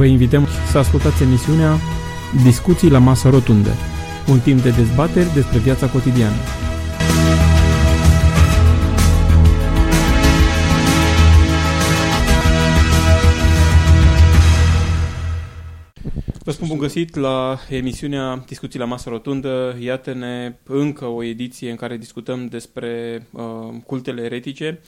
Vă invităm să ascultați emisiunea Discuții la masă rotundă, un timp de dezbateri despre viața cotidiană. Vă spun bun găsit la emisiunea Discuții la masă rotundă. Iată-ne încă o ediție în care discutăm despre uh, cultele eretice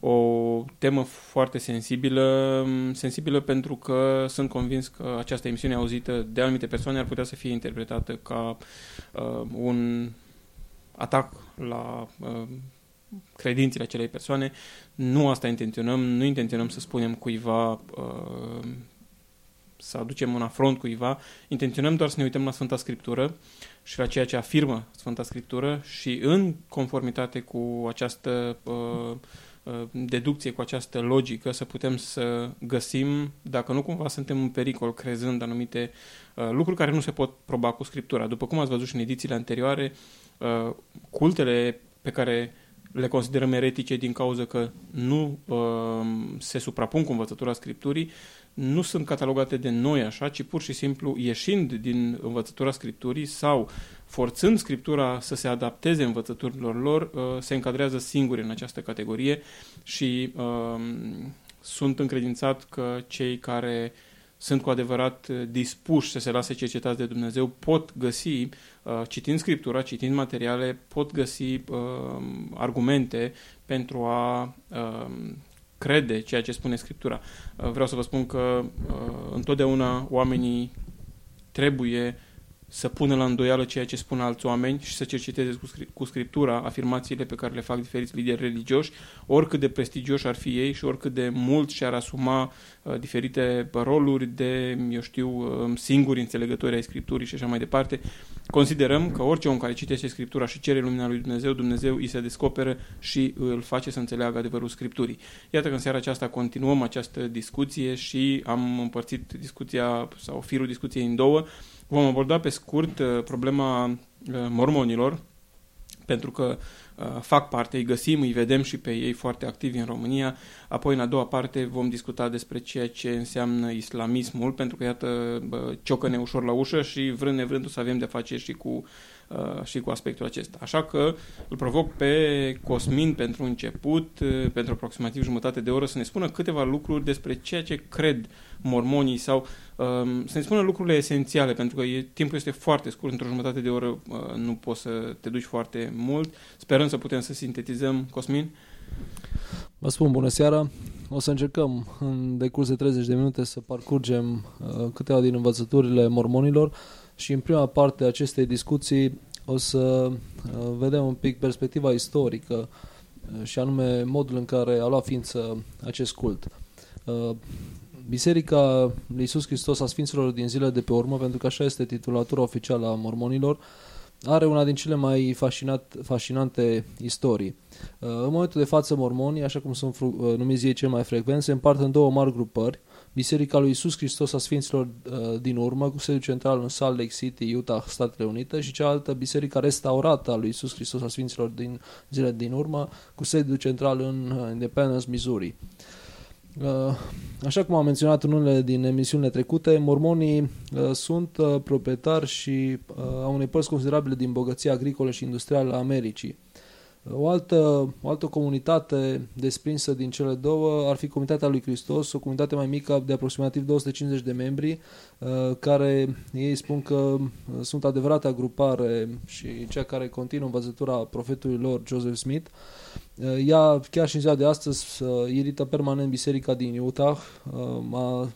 o temă foarte sensibilă, sensibilă pentru că sunt convins că această emisiune auzită de anumite persoane ar putea să fie interpretată ca uh, un atac la uh, credințele acelei persoane. Nu asta intenționăm, nu intenționăm să spunem cuiva uh, să aducem un afront cuiva, intenționăm doar să ne uităm la Sfânta Scriptură și la ceea ce afirmă Sfânta Scriptură și în conformitate cu această uh, Uh, deducție cu această logică să putem să găsim, dacă nu cumva suntem în pericol crezând anumite uh, lucruri care nu se pot proba cu Scriptura. După cum ați văzut și în edițiile anterioare, uh, cultele pe care le considerăm eretice din cauza că nu se suprapun cu învățătura Scripturii, nu sunt catalogate de noi așa, ci pur și simplu ieșind din învățătura Scripturii sau forțând Scriptura să se adapteze învățăturilor lor, uh, se încadrează singuri în această categorie și uh, sunt încredințat că cei care sunt cu adevărat dispuși să se lase cercetați de Dumnezeu pot găsi, uh, citind Scriptura, citind materiale, pot găsi uh, argumente pentru a uh, crede ceea ce spune Scriptura. Uh, vreau să vă spun că uh, întotdeauna oamenii trebuie să pună la îndoială ceea ce spun alți oameni și să cerceteze cu, scri- cu scriptura afirmațiile pe care le fac diferiți lideri religioși, oricât de prestigioși ar fi ei și oricât de mult și-ar asuma uh, diferite roluri de, eu știu, uh, singuri înțelegători ai scripturii și așa mai departe. Considerăm că orice om care citește scriptura și cere lumina lui Dumnezeu, Dumnezeu îi se descoperă și îl face să înțeleagă adevărul scripturii. Iată că în seara aceasta continuăm această discuție și am împărțit discuția sau firul discuției în două. Vom aborda pe scurt uh, problema uh, mormonilor, pentru că uh, fac parte, îi găsim, îi vedem și pe ei foarte activi în România. Apoi, în a doua parte, vom discuta despre ceea ce înseamnă islamismul, pentru că, iată, ciocă-ne ușor la ușă și vrând nevrând să avem de face și cu Uh, și cu aspectul acesta. Așa că îl provoc pe Cosmin pentru început, uh, pentru aproximativ jumătate de oră, să ne spună câteva lucruri despre ceea ce cred mormonii sau um, să ne spună lucrurile esențiale, pentru că e, timpul este foarte scurt, într-o jumătate de oră uh, nu poți să te duci foarte mult. Sperăm să putem să sintetizăm. Cosmin? Vă spun bună seara. O să încercăm în decurs de 30 de minute să parcurgem uh, câteva din învățăturile mormonilor și în prima parte a acestei discuții o să uh, vedem un pic perspectiva istorică uh, și anume modul în care a luat ființă acest cult. Uh, Biserica lui Iisus Hristos a Sfinților din zile de pe urmă, pentru că așa este titulatura oficială a mormonilor, are una din cele mai fascinat, fascinante istorii. În momentul de față, mormonii, așa cum sunt numiți ei cel mai frecvent, se împart în două mari grupări, Biserica lui Isus Hristos a Sfinților uh, din urmă, cu sediu central în Salt Lake City, Utah, Statele Unite, și cealaltă Biserica restaurată a lui Isus Hristos a Sfinților din zile din urmă, cu sediu central în uh, Independence, Missouri. Uh, așa cum am menționat în unele din emisiunile trecute, mormonii sunt proprietari și au unei părți considerabile din bogăția agricolă și industrială a Americii. O altă, o altă comunitate desprinsă din cele două ar fi Comunitatea lui Hristos, o comunitate mai mică de aproximativ 250 de membri, uh, care ei spun că uh, sunt adevărate agrupare și cea care continuă învățătura profetului lor, Joseph Smith. Uh, ea, chiar și în ziua de astăzi, irită permanent biserica din Utah, a,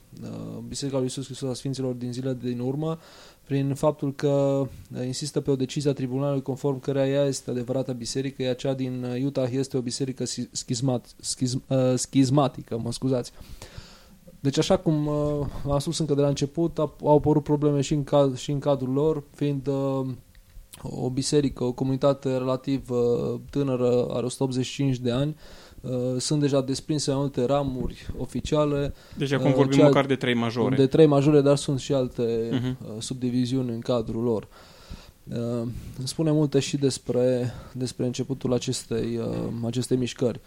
Biserica lui Iisus Hristos a Sfinților din zile din urmă, prin faptul că uh, insistă pe o decizie a tribunalului conform căreia ea este adevărata biserică, iar cea din uh, Utah este o biserică schizmat, schizm, uh, schizmatică, mă scuzați. Deci așa cum uh, am spus încă de la început, au apărut probleme și în, cad, și în cadrul lor, fiind uh, o biserică, o comunitate relativ uh, tânără, are 185 de ani, Uh, sunt deja desprinse mai multe ramuri oficiale. Deci acum uh, vorbim cea, măcar de trei majore. De trei majore, dar sunt și alte uh-huh. subdiviziuni în cadrul lor. uh, spune multe și despre, despre începutul acestei, uh, acestei mișcări.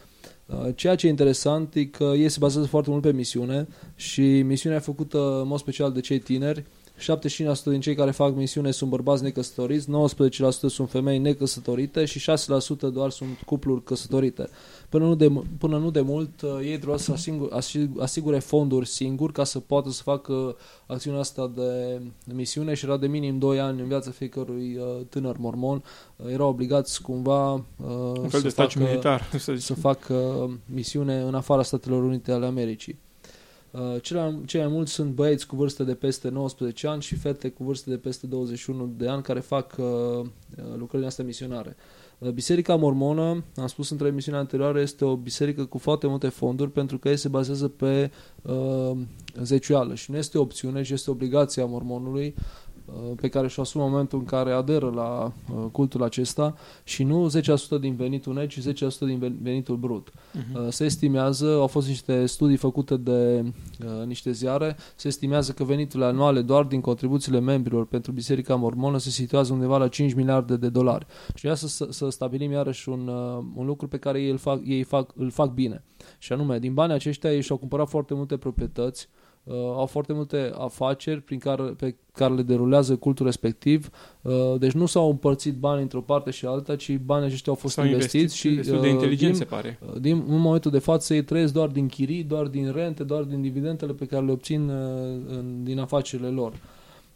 Uh, ceea ce e interesant e că ei se bazează foarte mult pe misiune și misiunea e făcută în mod special de cei tineri 75% din cei care fac misiune sunt bărbați necăsătoriți, 19% sunt femei necăsătorite și 6% doar sunt cupluri căsătorite. Până nu de, până nu de mult, uh, ei trebuia să asigure, asigure fonduri singuri ca să poată să facă acțiunea asta de misiune și era de minim 2 ani în viața fiecărui uh, tânăr mormon. Uh, erau obligați cumva Un fel să, de facă, militar, să, să facă misiune în afara Statelor Unite ale Americii. Uh, cei mai, cei mai mulți sunt băieți cu vârstă de peste 19 ani și fete cu vârstă de peste 21 de ani care fac uh, uh, lucrările astea misionare. Uh, biserica Mormonă, am spus între emisiunea anterioară, este o biserică cu foarte multe fonduri pentru că ei se bazează pe uh, zeciuială și nu este opțiune, ci este obligația mormonului Uh, pe care și-o asumă în momentul în care aderă la uh, cultul acesta și nu 10% din venitul net, ci 10% din venitul brut. Uh-huh. Se estimează, au fost niște studii făcute de uh, niște ziare, se estimează că veniturile anuale doar din contribuțiile membrilor pentru Biserica Mormonă se situează undeva la 5 miliarde de dolari. Și ia să, să stabilim iarăși un, uh, un lucru pe care ei, îl fac, ei fac, îl fac bine. Și anume, din banii aceștia ei și-au cumpărat foarte multe proprietăți, uh, au foarte multe afaceri prin care, pe care le derulează cultul respectiv. Uh, deci nu s-au împărțit bani într-o parte și alta, ci banii aceștia au fost investiți investit și uh, de inteligent din, se pare. Uh, din, în momentul de față ei trăiesc doar din chirii, doar din rente, doar din dividendele pe care le obțin uh, în, din afacerile lor.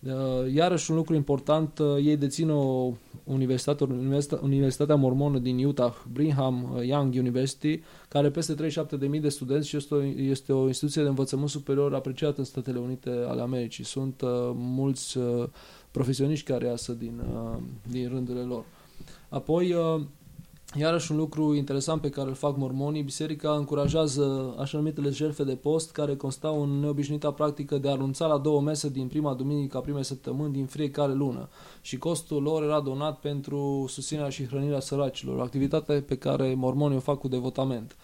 Uh, iarăși un lucru important, uh, ei dețin o universitate, Universitatea Mormonă din Utah, Brigham uh, Young University, care are peste 37.000 de studenți și este o, este o instituție de învățământ superior apreciată în Statele Unite ale Americii. Sunt uh, mulți uh, profesioniști care iasă din, uh, din rândurile lor. Apoi, uh, Iarăși un lucru interesant pe care îl fac mormonii, biserica încurajează așa numitele jertfe de post, care constau în neobișnuita practică de a anunța la două mese din prima duminică a primei săptămâni din fiecare lună și costul lor era donat pentru susținerea și hrănirea săracilor, o activitate pe care mormonii o fac cu devotament.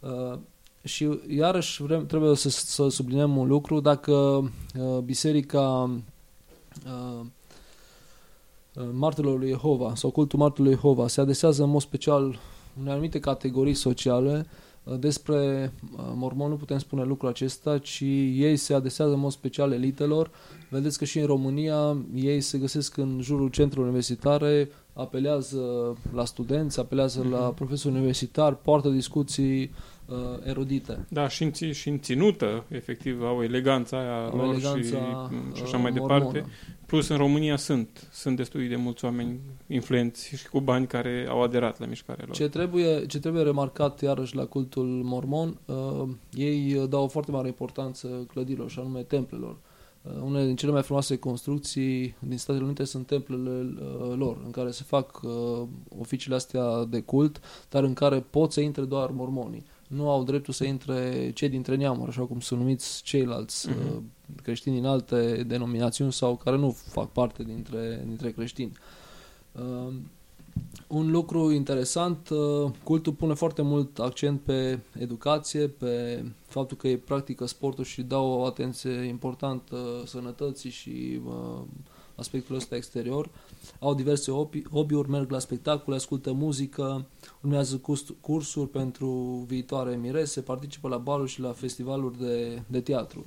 Uh, și iarăși vrem, trebuie să, să subliniem un lucru, dacă uh, biserica uh, Uh, martelor lui Jehova sau cultul martelor lui Jehova se adesează în mod special unei anumite categorii sociale. Uh, despre uh, mormon nu putem spune lucrul acesta, ci ei se adesează în mod special elitelor. Vedeți că și în România ei se găsesc în jurul centrului universitare, apelează la studenți, apelează mm-hmm. la mhm. profesori universitari, poartă discuții uh, erudite. Da, și în, și în ținută, efectiv, au eleganța aia au lor eleganța, și, și așa mai mormonă. departe. Plus, în România sunt, sunt destui de mulți oameni influenți și cu bani care au aderat la mișcarea lor. Ce trebuie, ce trebuie remarcat iarăși la cultul mormon, uh, ei dau o foarte mare importanță clădirilor, și anume templelor. Uh, unele din cele mai frumoase construcții din Statele Unite sunt templele uh, lor, în care se fac uh, oficiile astea de cult, dar în care pot să intre doar mormonii nu au dreptul să intre cei dintre neamuri, așa cum sunt numiți ceilalți uh-huh. creștini din alte denominațiuni sau care nu fac parte dintre, dintre creștini. Uh, un lucru interesant, uh, cultul pune foarte mult accent pe educație, pe faptul că ei practică sportul și dau o atenție importantă sănătății și uh, aspectul ăsta exterior. Au diverse hobby-uri, merg la spectacole, ascultă muzică, urmează cursuri pentru viitoare mirese, participă la baluri și la festivaluri de, de teatru.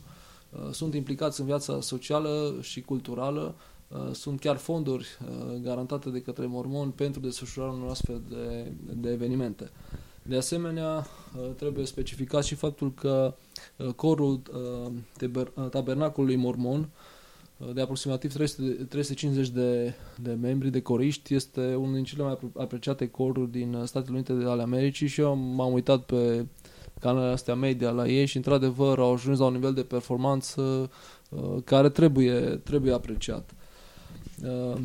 Uh, sunt implicați în viața socială și culturală, uh, sunt chiar fonduri uh, garantate de către mormoni pentru desfășurarea unor astfel de, de evenimente. De asemenea, trebuie specificat și faptul că corul tabernacolului mormon de aproximativ 300, 350 de, de membri, de coriști. Este unul din cele mai apreciate coruri din Statele Unite ale Americii și eu m-am uitat pe canalele astea media la ei și într-adevăr au ajuns la un nivel de performanță uh, care trebuie, trebuie apreciat. Uh,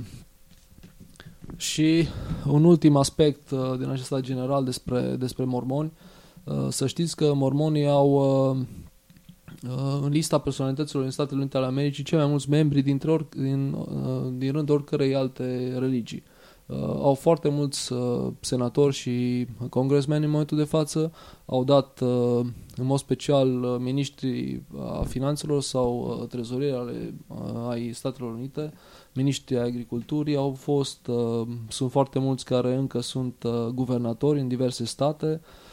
și un ultim aspect uh, din acesta general despre, despre mormoni, uh, să știți că mormonii au uh, Uh, în lista personalităților din Statele Unite ale Americii cei mai mulți membri dintre or, din, uh, din rândul oricărei alte religii. Uh, au foarte mulți uh, senatori și congresmeni în momentul de față, au dat uh, în mod special uh, miniștrii a finanțelor sau uh, trezorieri ale uh, ai Statelor Unite, miniștrii agriculturii au fost, uh, sunt foarte mulți care încă sunt uh, guvernatori în diverse state, uh,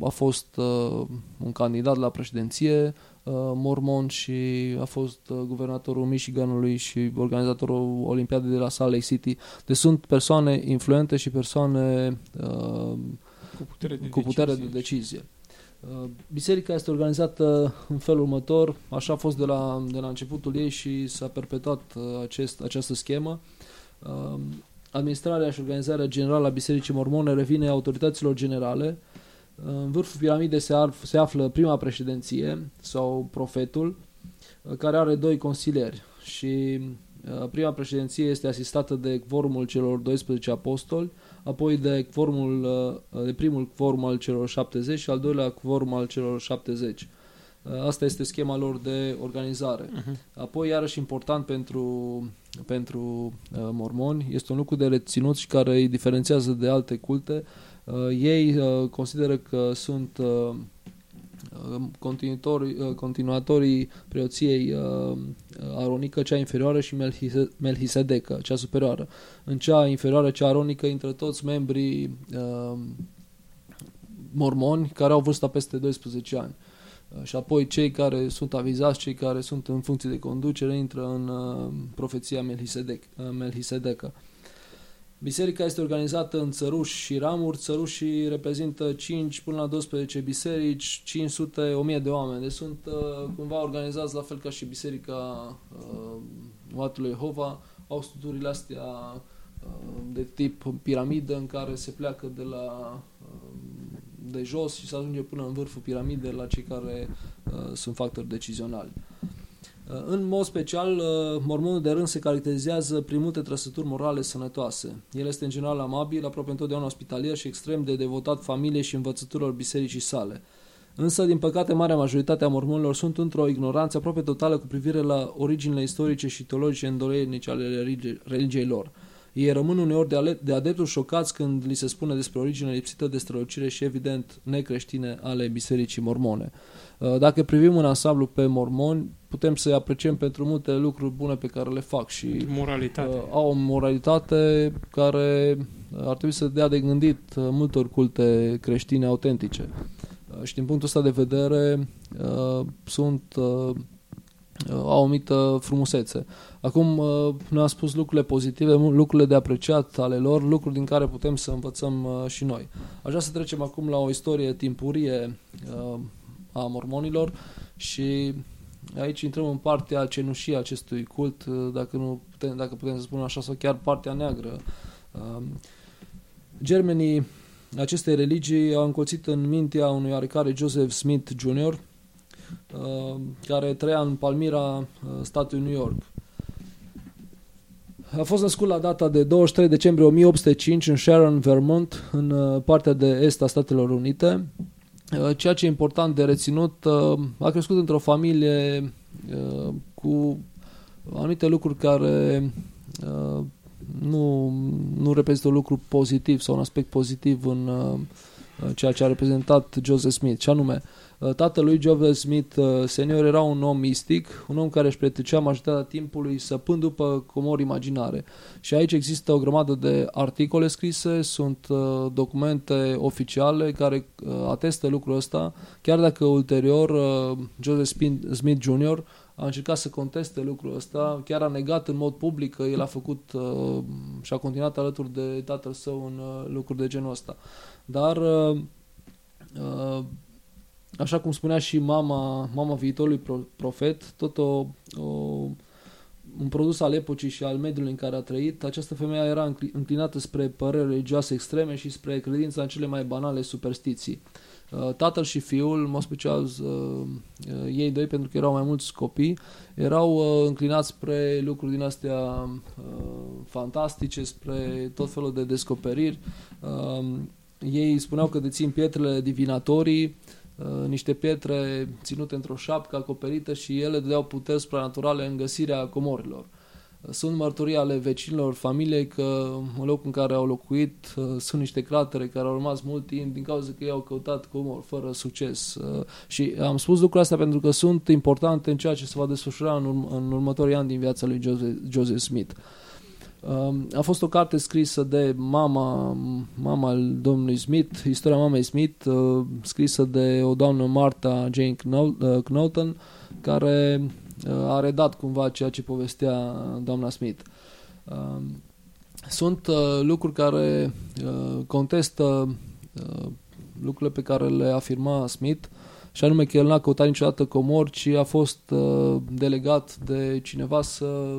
a fost uh, un candidat la președinție, Uh, mormon și a fost uh, guvernatorul Michiganului și organizatorul Olimpiadei de la Salt Lake City. Deci sunt persoane influente și persoane uh, cu putere de cu putere decizie. de decizie. Uh, Biserica este organizată în felul următor, așa a fost de la, de la începutul ei și s-a perpetuat uh, acest, această schemă. Uh, Administrarea și organizarea generală a Bisericii Mormone revine autorităților generale, în vârful piramidei se, ar, se află prima președinție sau profetul, uh, care are doi consilieri și uh, prima președinție este asistată de quorumul celor 12 apostoli, apoi de quorumul, uh, de primul quorum al celor 70 și al doilea quorum al celor 70. Asta este schema lor de organizare. Uh-huh. Apoi, iarăși important pentru, pentru uh, mormoni, este un lucru de reținut și care îi diferențiază de alte culte, Uh, ei uh, consideră că sunt uh, continuatorii, continuatorii preoției aronică, cea inferioară și melhisedecă, cea superioară. În cea inferioară, cea aronică, intră toți membrii mormoni care au vârsta peste 12 ani. Și apoi cei care sunt avizați, cei care sunt în funcție de conducere, intră în profeția Melhisedec, Melhisedecă. Biserica este organizată în țăruși și ramuri. Țărușii reprezintă 5 până la 12 biserici, 500, 1000 de oameni. Deci sunt uh, cumva organizați la fel ca și Biserica uh, Oatului Jehova. Au structurile astea uh, de tip piramidă în care se pleacă de la uh, de jos și se ajunge până în vârful piramidei la cei care uh, sunt factori decizionali. Uh, în mod special, uh, mormonul de rând se caracterizează prin multe trăsături morale sănătoase. El este în general amabil, aproape întotdeauna ospitalier și extrem de devotat familiei și învățăturilor bisericii sale. Însă, din păcate, marea majoritate a mormonilor sunt într-o ignoranță aproape totală cu privire la originile istorice și teologice îndoielnice ale religiei lor. Ei rămân uneori de, de adeptul șocați când li se spune despre originea lipsită de strălucire și evident necreștine ale bisericii mormone. Uh, dacă privim în ansamblu pe mormoni, putem să-i apreciem pentru multe lucruri bune pe care le fac și moralitate. Uh, au o moralitate care ar trebui să dea de gândit uh, multor culte creștine autentice. Uh, și din punctul ăsta de vedere uh, sunt uh, au o mită frumusețe. Acum uh, ne-am spus lucrurile pozitive, lucrurile de apreciat ale lor, lucruri din care putem să învățăm uh, și noi. Aș vrea să trecem acum la o istorie timpurie uh, a mormonilor și aici intrăm în partea cenușie a acestui cult, uh, dacă, nu putem, dacă putem să spunem așa, sau chiar partea neagră. Um, germenii acestei religii au încolțit în mintea unui oarecare Joseph Smith Jr., uh, care trăia în Palmyra, uh, statul New York. A fost născut la data de 23 decembrie 1805 în Sharon, Vermont, în partea de est a Statelor Unite. Uh, ceea ce e important de reținut, uh, a crescut într-o familie uh, cu anumite lucruri care nu, nu reprezintă un lucru pozitiv sau un aspect pozitiv în ceea ce a reprezentat Joseph Smith, și anume Uh, tatălui Joseph Smith uh, senior era un om mistic, un om care își petrecea majoritatea timpului săpând după comori imaginare. Și aici există o grămadă de articole scrise, sunt uh, documente oficiale care atestă lucrul ăsta, chiar dacă ulterior Joseph Smith Jr. a încercat să conteste lucrul ăsta, chiar a negat în mod public că el a făcut și a continuat alături de tatăl său în lucruri de genul ăsta. Dar așa cum spunea și mama, mama viitorului profet, tot o, o, un produs al epocii și al mediului în care a trăit, această femeie era înclinată spre păreri religioase extreme și spre credința în cele mai banale superstiții. Uh, tatăl și fiul, în mod special uh, uh, ei doi, pentru că erau mai mulți copii, erau înclinați spre lucruri din astea fantastice, spre tot felul de descoperiri. Ei spuneau că dețin pietrele divinatorii, Uh, niște pietre ținute într-o șapcă acoperită și ele dădeau puteri supranaturale în găsirea comorilor. Sunt mărturii ale vecinilor familiei că în locul în care au locuit uh, sunt niște cratere care au rămas mult timp din cauza că ei au căutat comori fără succes. Uh, și am spus lucrurile astea pentru că sunt importante în ceea ce se va desfășura în, urm- în următorii ani din viața lui Joseph, Joseph Smith. Um, a fost o carte scrisă de mama, mama al domnului Smith, istoria mamei Smith, uh, scrisă de o doamnă Marta Jane Knowlton, care Uh, a redat cumva ceea ce povestea doamna Smith. Um, sunt uh, lucruri care uh, contestă lucrurile pe care le afirma Smith, și anume că el n-a căutat niciodată comori, ci a fost delegat de cineva să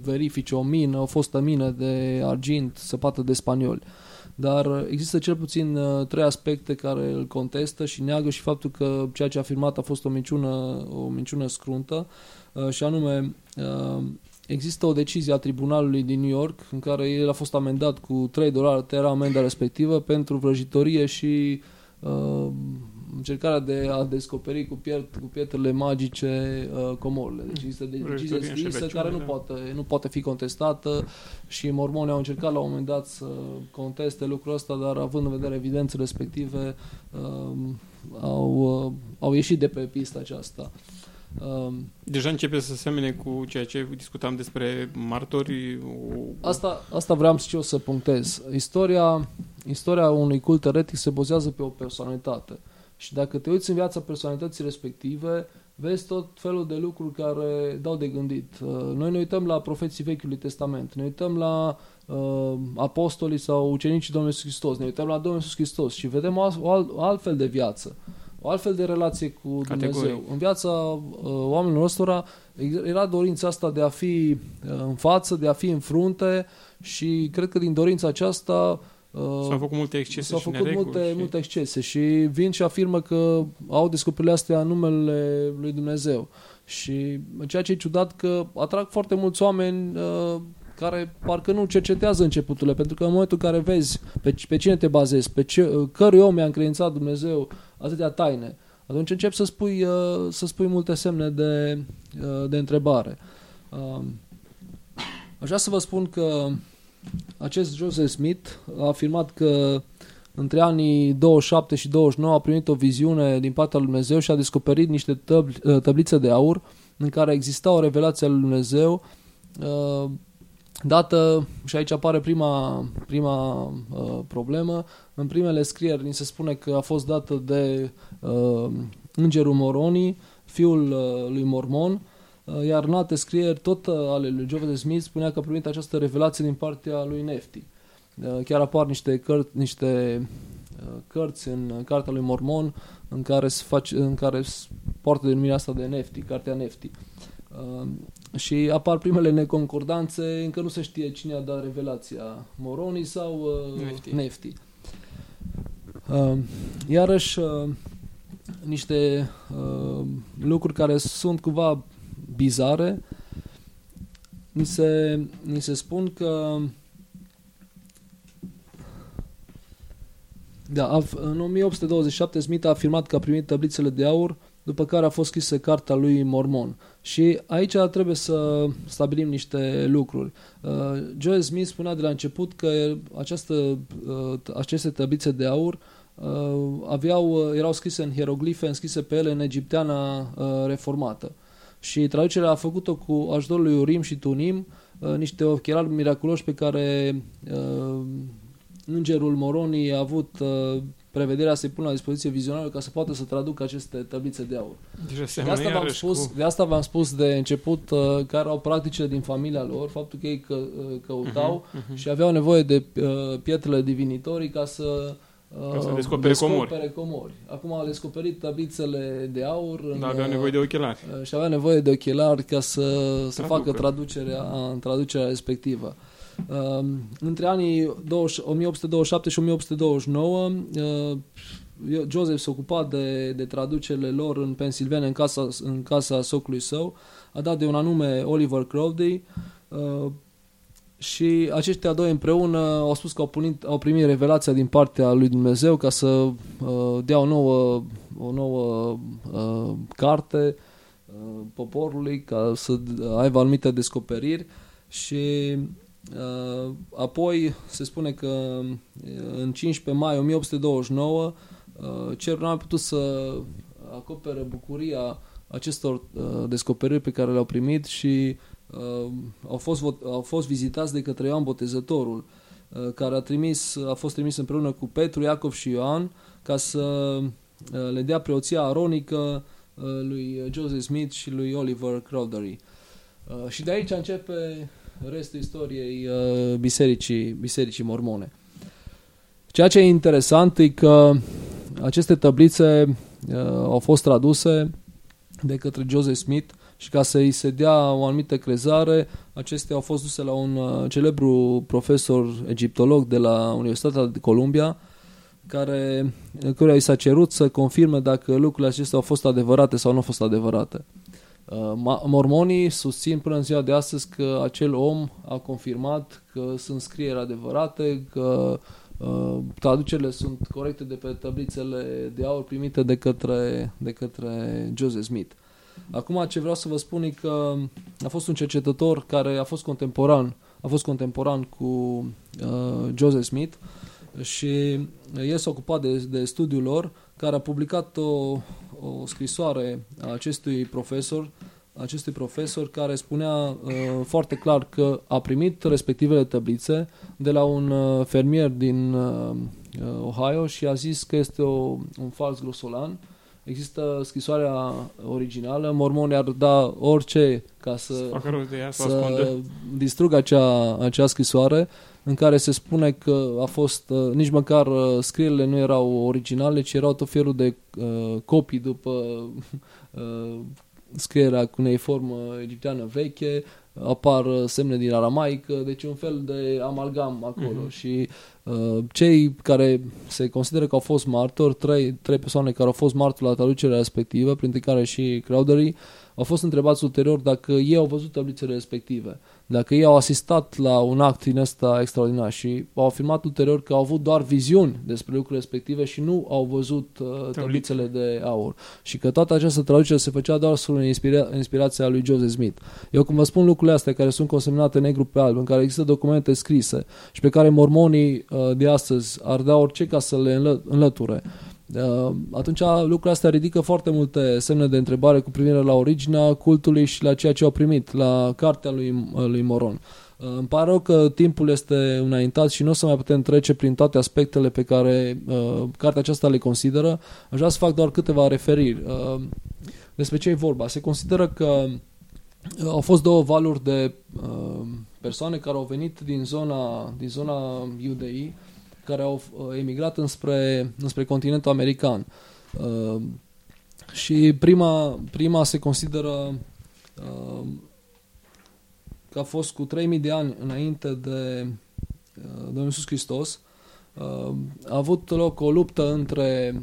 verifice o mină, o fostă mină de argint săpată de spanioli. Dar există cel puțin uh, trei aspecte care îl contestă și neagă și faptul că ceea ce a afirmat a fost o minciună, o minciună scruntă uh, și anume uh, există o decizie a tribunalului din New York în care el a fost amendat cu 3 dolari, era amenda respectivă pentru vrăjitorie și uh, încercarea de a descoperi cu, piet, cu pietrele magice uh, comorile. Deci există de decizie scrisă care nu poate, nu poate fi contestată și mormonii au încercat la un moment dat să conteste lucrul ăsta, dar având în vedere evidențe respective, uh, au, uh, au ieșit de pe pista aceasta. Uh, Deja începe să semene cu ceea ce discutam despre martori. Asta, asta vreau și eu să punctez. Istoria, istoria unui cult eretic se bazează pe o personalitate. Și dacă te uiți în viața personalității respective, vezi tot felul de lucruri care dau de gândit. Uh, noi ne uităm la profeții Vechiului Testament, ne uităm la uh, apostolii sau ucenicii Domnului Iisus Hristos, ne uităm la Domnul Iisus Hristos și vedem o, o, alt, o altfel de viață, o altfel de relație cu Categorii. Dumnezeu. În viața uh, oamenilor ăstora era dorința asta de a fi uh, în față, de a fi în frunte și cred că din dorința aceasta Uh, s-au făcut multe excese S-au făcut multe, și... multe excese și vin și afirmă că au descoperirile astea în numele lui Dumnezeu. Și ceea ce e ciudat că atrag foarte mulți oameni uh, care parcă nu cercetează începuturile, pentru că în momentul în care vezi pe, pe cine te bazezi, pe ce, uh, cărui om i-a încredințat Dumnezeu atâtea taine, atunci începi să spui, uh, să spui multe semne de, uh, de întrebare. Uh, aș vrea să vă spun că acest Joseph Smith a afirmat că între anii 27 și 29 a primit o viziune din partea lui Dumnezeu și a descoperit niște tăbli, uh, tăblițe de aur în care exista o revelație a lui Dumnezeu uh, dată, și aici apare prima, prima uh, problemă, în primele scrieri ni se spune că a fost dată de uh, îngerul Moroni, fiul uh, lui Mormon, Uh, iar în alte scrieri, tot uh, ale lui Joseph Smith, spunea că a primit această revelație din partea lui Nefti. Uh, chiar apar niște, căr- niște cărți în cartea lui Mormon în care, se face, în care poartă denumirea asta de Nefti, cartea Nefti. și apar primele neconcordanțe, încă nu se știe cine a dat revelația, Moroni sau Nefti. Nefti. iarăși, niște lucruri care sunt cumva bizare, ni se, ni se spun că da, în 1827 Smith a afirmat că a primit tablițele de aur, după care a fost scrisă cartea lui Mormon. Și aici trebuie să stabilim niște lucruri. Uh, Joel Smith spunea de la început că această, uh, aceste tablițe de aur uh, aveau, uh, erau scrise în hieroglife, înscrise pe ele în egipteana uh, reformată și traducerea a făcut-o cu ajutorul lui Urim și Tunim, uh, niște ochelari miraculoși pe care uh, îngerul Moroni a avut uh, prevederea să-i pună la dispoziție vizionarul ca să poată să traducă aceste tablițe de aur. Deci de asta, v-am spus, cu... de asta v-am spus de început uh, care au practicile din familia lor, faptul că ei că, uh, căutau uh-huh, uh-huh. și aveau nevoie de uh, pietrele divinitorii ca să ca să descopere, descopere comori. comori. Acum a descoperit tablițele de aur. Da, avea nevoie de ochelari. Uh, și avea nevoie de ochelari ca să, să facă traducerea, traducerea respectivă. Uh, între anii 20, 1827 și 1829, uh, Joseph se ocupa de, de traducerile lor în Pennsylvania, în casa, în casa socului său. A dat de un anume Oliver Crowley. Uh, și aceștia doi împreună au spus că au, punit, au primit revelația din partea lui Dumnezeu ca să uh, dea o nouă, o nouă uh, carte poporului ca să aibă anumite descoperiri. Și uh, apoi se spune că uh, în 15 mai 1829 uh, cerul n-a putut să acopere bucuria acestor uh, descoperiri pe care le-au primit și uh, au, fost, au fost vizitați de către Ioan Botezătorul, uh, care a, trimis, a fost trimis împreună cu Petru, Iacov și Ioan ca să uh, le dea preoția aronică uh, lui Joseph Smith și lui Oliver Crowdery. Uh, și de aici începe restul istoriei uh, bisericii, bisericii mormone. Ceea ce e interesant e că aceste tablițe uh, au fost traduse de către Joseph Smith și ca să îi se dea o anumită crezare, acestea au fost duse la un uh, celebru profesor egiptolog de la Universitatea de Columbia, care, căruia i s-a cerut să confirme dacă lucrurile acestea au fost adevărate sau nu au fost adevărate. Uh, mormonii susțin până în ziua de astăzi că acel om a confirmat că sunt scrieri adevărate, că uh, traducerile sunt corecte de pe tablițele de aur primite de către, de către Joseph Smith. Acum ce vreau să vă spun e că a fost un cercetător care a fost contemporan, a fost contemporan cu uh, Joseph Smith și el s-a ocupat de, de studiul lor, care a publicat o, o scrisoare a acestui profesor, acestui profesor care spunea uh, foarte clar că a primit respectivele tablițe de la un uh, fermier din uh, Ohio și a zis că este o, un fals grosolan. Există scrisoarea originală, mormonii ar da orice ca să, ea, să, să distrugă acea, acea scrisoare în care se spune că a fost, uh, nici măcar uh, scrierile nu erau originale, ci erau tot felul de uh, copii după uh, scrierea cuneiformă egipteană veche, apar uh, semne din aramaică, deci un fel de amalgam acolo uh-huh. și uh, cei care se consideră că au fost martori, trei, trei persoane care au fost martori la traducerea respectivă, printre care și Crowdery, au fost întrebați ulterior dacă ei au văzut tablițele respective dacă ei au asistat la un act din ăsta extraordinar și au afirmat ulterior că au avut doar viziuni despre lucrurile respective și nu au văzut uh, tablițele de aur și că toată această traducere se făcea doar sub inspira- inspirația lui Joseph Smith. Eu când vă spun lucrurile astea care sunt consemnate negru pe alb, în care există documente scrise și pe care mormonii uh, de astăzi ar da orice ca să le înlă- înlăture, Uh, atunci lucrurile astea ridică foarte multe semne de întrebare cu privire la originea cultului și la ceea ce au primit, la cartea lui, uh, lui Moron. Uh, îmi pare rău că timpul este înaintat și nu o să mai putem trece prin toate aspectele pe care uh, cartea aceasta le consideră. Aș vrea să fac doar câteva referiri. Uh, despre ce e vorba? Se consideră că au fost două valuri de uh, persoane care au venit din zona, din zona Iudeii care au uh, emigrat înspre, înspre continentul american. Uh, și prima, prima se consideră uh, că a fost cu 3000 de ani înainte de Domnul Iisus Hristos. A avut loc o luptă între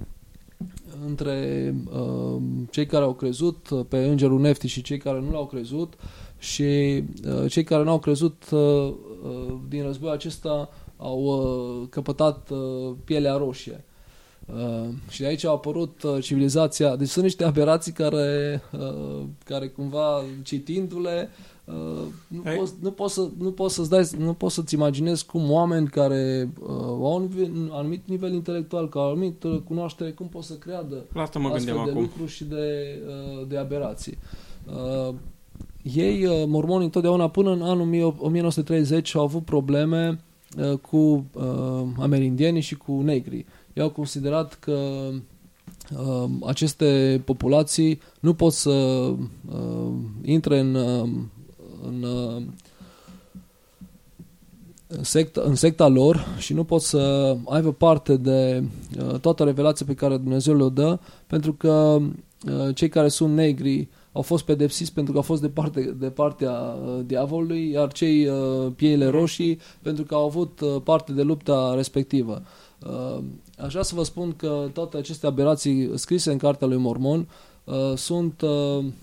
între uh, cei care au crezut pe Îngerul Neftii și cei care nu l-au crezut și uh, cei care nu au crezut uh, uh, din războiul acesta au uh, căpătat uh, pielea roșie. Uh, și de aici a apărut uh, civilizația. Deci sunt niște aberații care, uh, care cumva citindu-le uh, nu, poți, nu, poți să, nu poți să-ți dai, nu poți să-ți imaginezi cum oameni care uh, au un, nivel, un anumit nivel intelectual, ca anumit uh, cunoaștere, cum pot să creadă La asta mă astfel de acum. lucruri și de, uh, de aberații. Uh, ei, uh, mormonii, întotdeauna până în anul 1930 au avut probleme Uh, cu uh, amerindienii și cu negrii. Eu au considerat că uh, aceste populații nu pot să uh, intre în, uh, în uh, secta, în secta lor și nu pot să aibă parte de uh, toată revelația pe care Dumnezeu le-o dă, pentru că uh, cei care sunt negri au fost pedepsiți pentru că au fost de, parte, de partea uh, diavolului, iar cei uh, pieile roșii pentru că au avut uh, parte de lupta respectivă. Uh, aș vrea să vă spun că toate aceste aberații scrise în cartea lui Mormon uh, sunt uh, um,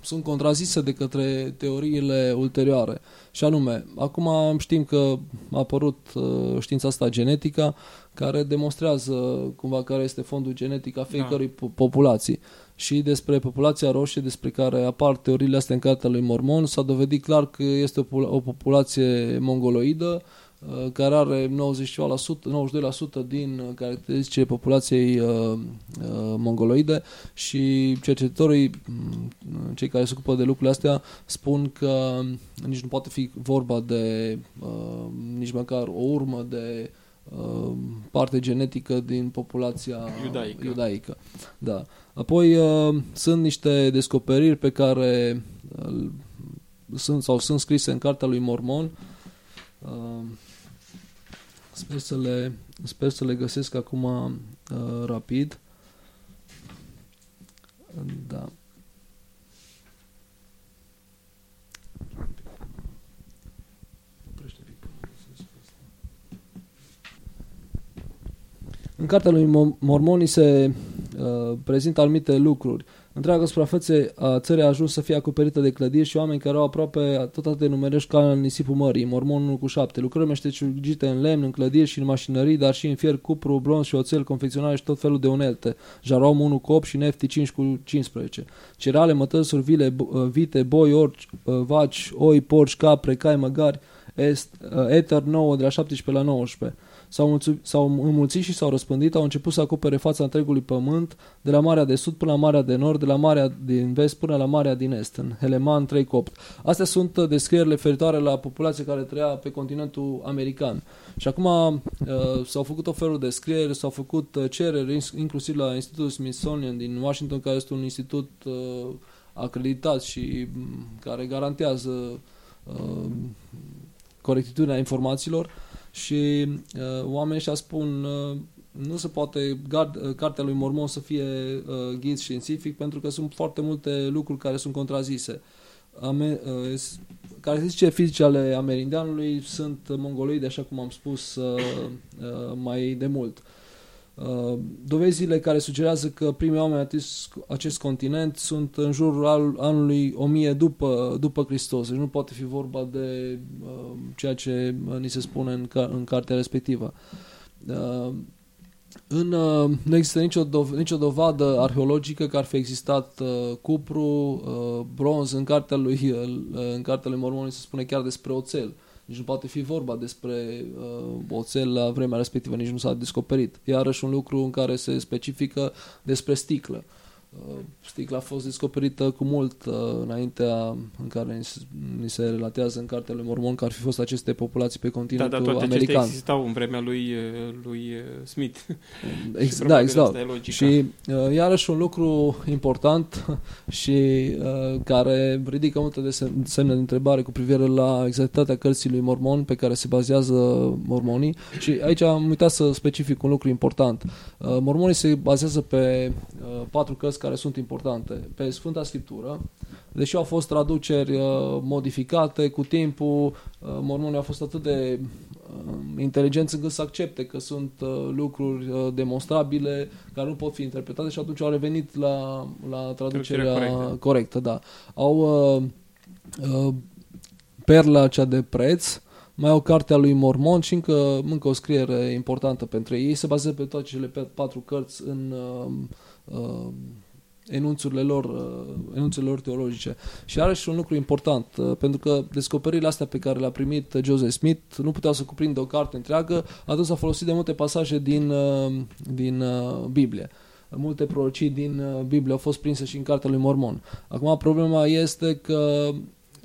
sunt contrazise de către teoriile ulterioare. Și anume, acum știm că a apărut uh, știința asta genetica, care demonstrează cumva care este fondul genetic a fiecărui da. populații. Și despre populația roșie, despre care apar teoriile astea în cartea lui Mormon, s-a dovedit clar că este o, o populație mongoloidă, uh, care are 90%, 92% din caracteristicile populației uh, uh, mongoloide și cercetătorii, mm, cei care se ocupă de lucrurile astea, spun că nici nu poate fi vorba de uh, nici măcar o urmă de Uh, parte genetică din populația iudaică. iudaică. Da. Apoi uh, sunt niște descoperiri pe care uh, sunt sau sunt scrise în cartea lui Mormon. Uh, sper să le sper să le găsesc acum uh, rapid. Da. În cartea lui Mormoni se uh, prezintă anumite lucruri. Întreaga suprafețe a țării a ajuns să fie acoperită de clădiri și oameni care au aproape tot atât de numeroși ca în nisipul mării, Mormon 1 cu 7. Lucrări meșteșugite în lemn, în clădiri și în mașinării, dar și în fier, cupru, bronz și oțel, confecționare și tot felul de unelte. Jarom 1 cu 8 și nefti 5 cu 15. Cereale, mătăsuri, vile, uh, vite, boi, orci, uh, vaci, oi, porci, capre, cai, măgari, est, uh, eter 9 de la 17 la 19 s-au, s-au înmulțit și s-au răspândit, au început să acopere fața întregului pământ, de la Marea de Sud până la Marea de Nord, de la Marea din Vest până la Marea din Est, în Heleman 3 copt. Astea sunt uh, descrierile feritoare la populația care trăia pe continentul american. Și acum uh, s-au făcut o felul de scrieri, s-au făcut uh, cereri, inclusiv la Institutul Smithsonian din Washington, care este un institut uh, acreditat și mm, care garantează uh, corectitudinea informațiilor și uh, oamenii ăștia spun uh, nu se poate gard, uh, cartea lui Mormon să fie uh, ghid științific pentru că sunt foarte multe lucruri care sunt contrazise. Ame, uh, caracteristice fizice ale amerindianului sunt mongoloide, așa cum am spus uh, uh, mai de mult. Uh, Uh, dovezile care sugerează că primii oameni atins acest continent sunt în jurul al, anului 1000 după, după Hristos. Deci nu poate fi vorba de uh, ceea ce ni se spune în, în cartea respectivă. Uh, în, uh, nu există nicio, dov- nicio dovadă arheologică că ar fi existat uh, cupru, uh, bronz, în cartea lui, uh, în cartea lui Mormoni se spune chiar despre oțel. Uh, nici nu poate fi vorba despre uh, oțel la vremea respectivă, nici nu s-a descoperit. Iarăși un lucru în care se specifică despre sticlă. Uh, sticla a fost descoperită cu mult uh, înaintea în care ni se relatează în cartea lui Mormon că ar fi fost aceste populații pe continentul da, da, toate american. existau în vremea lui, uh, lui Smith. Ex- da, exact. Și uh, iarăși un lucru important și uh, care ridică multe de semne de întrebare cu privire la exactitatea cărții lui Mormon pe care se bazează mormonii și aici am uitat să specific un lucru important. Uh, mormonii se bazează pe uh, patru cărți care sunt importante. Pe Sfânta Scriptură, deși au fost traduceri uh, modificate cu timpul, uh, mormonii au fost atât de uh, inteligenți încât să accepte că sunt lucruri demonstrabile care nu pot fi interpretate și atunci au revenit la, la traducerea corectă. corectă. Da. Au uh, uh, perla cea de preț, mai au cartea lui Mormon și încă, încă o scriere importantă pentru ei. Ei se bazează pe toate cele patru cărți în uh, uh, enunțurile lor, uh, enunțurile lor teologice. Și are și un lucru important, uh, pentru că descoperirile astea pe care le-a primit Joseph Smith nu puteau să cuprindă o carte întreagă, atunci s-a folosit de multe pasaje din, uh, din Biblie multe prorocii din Biblie au fost prinse și în cartea lui Mormon. Acum problema este că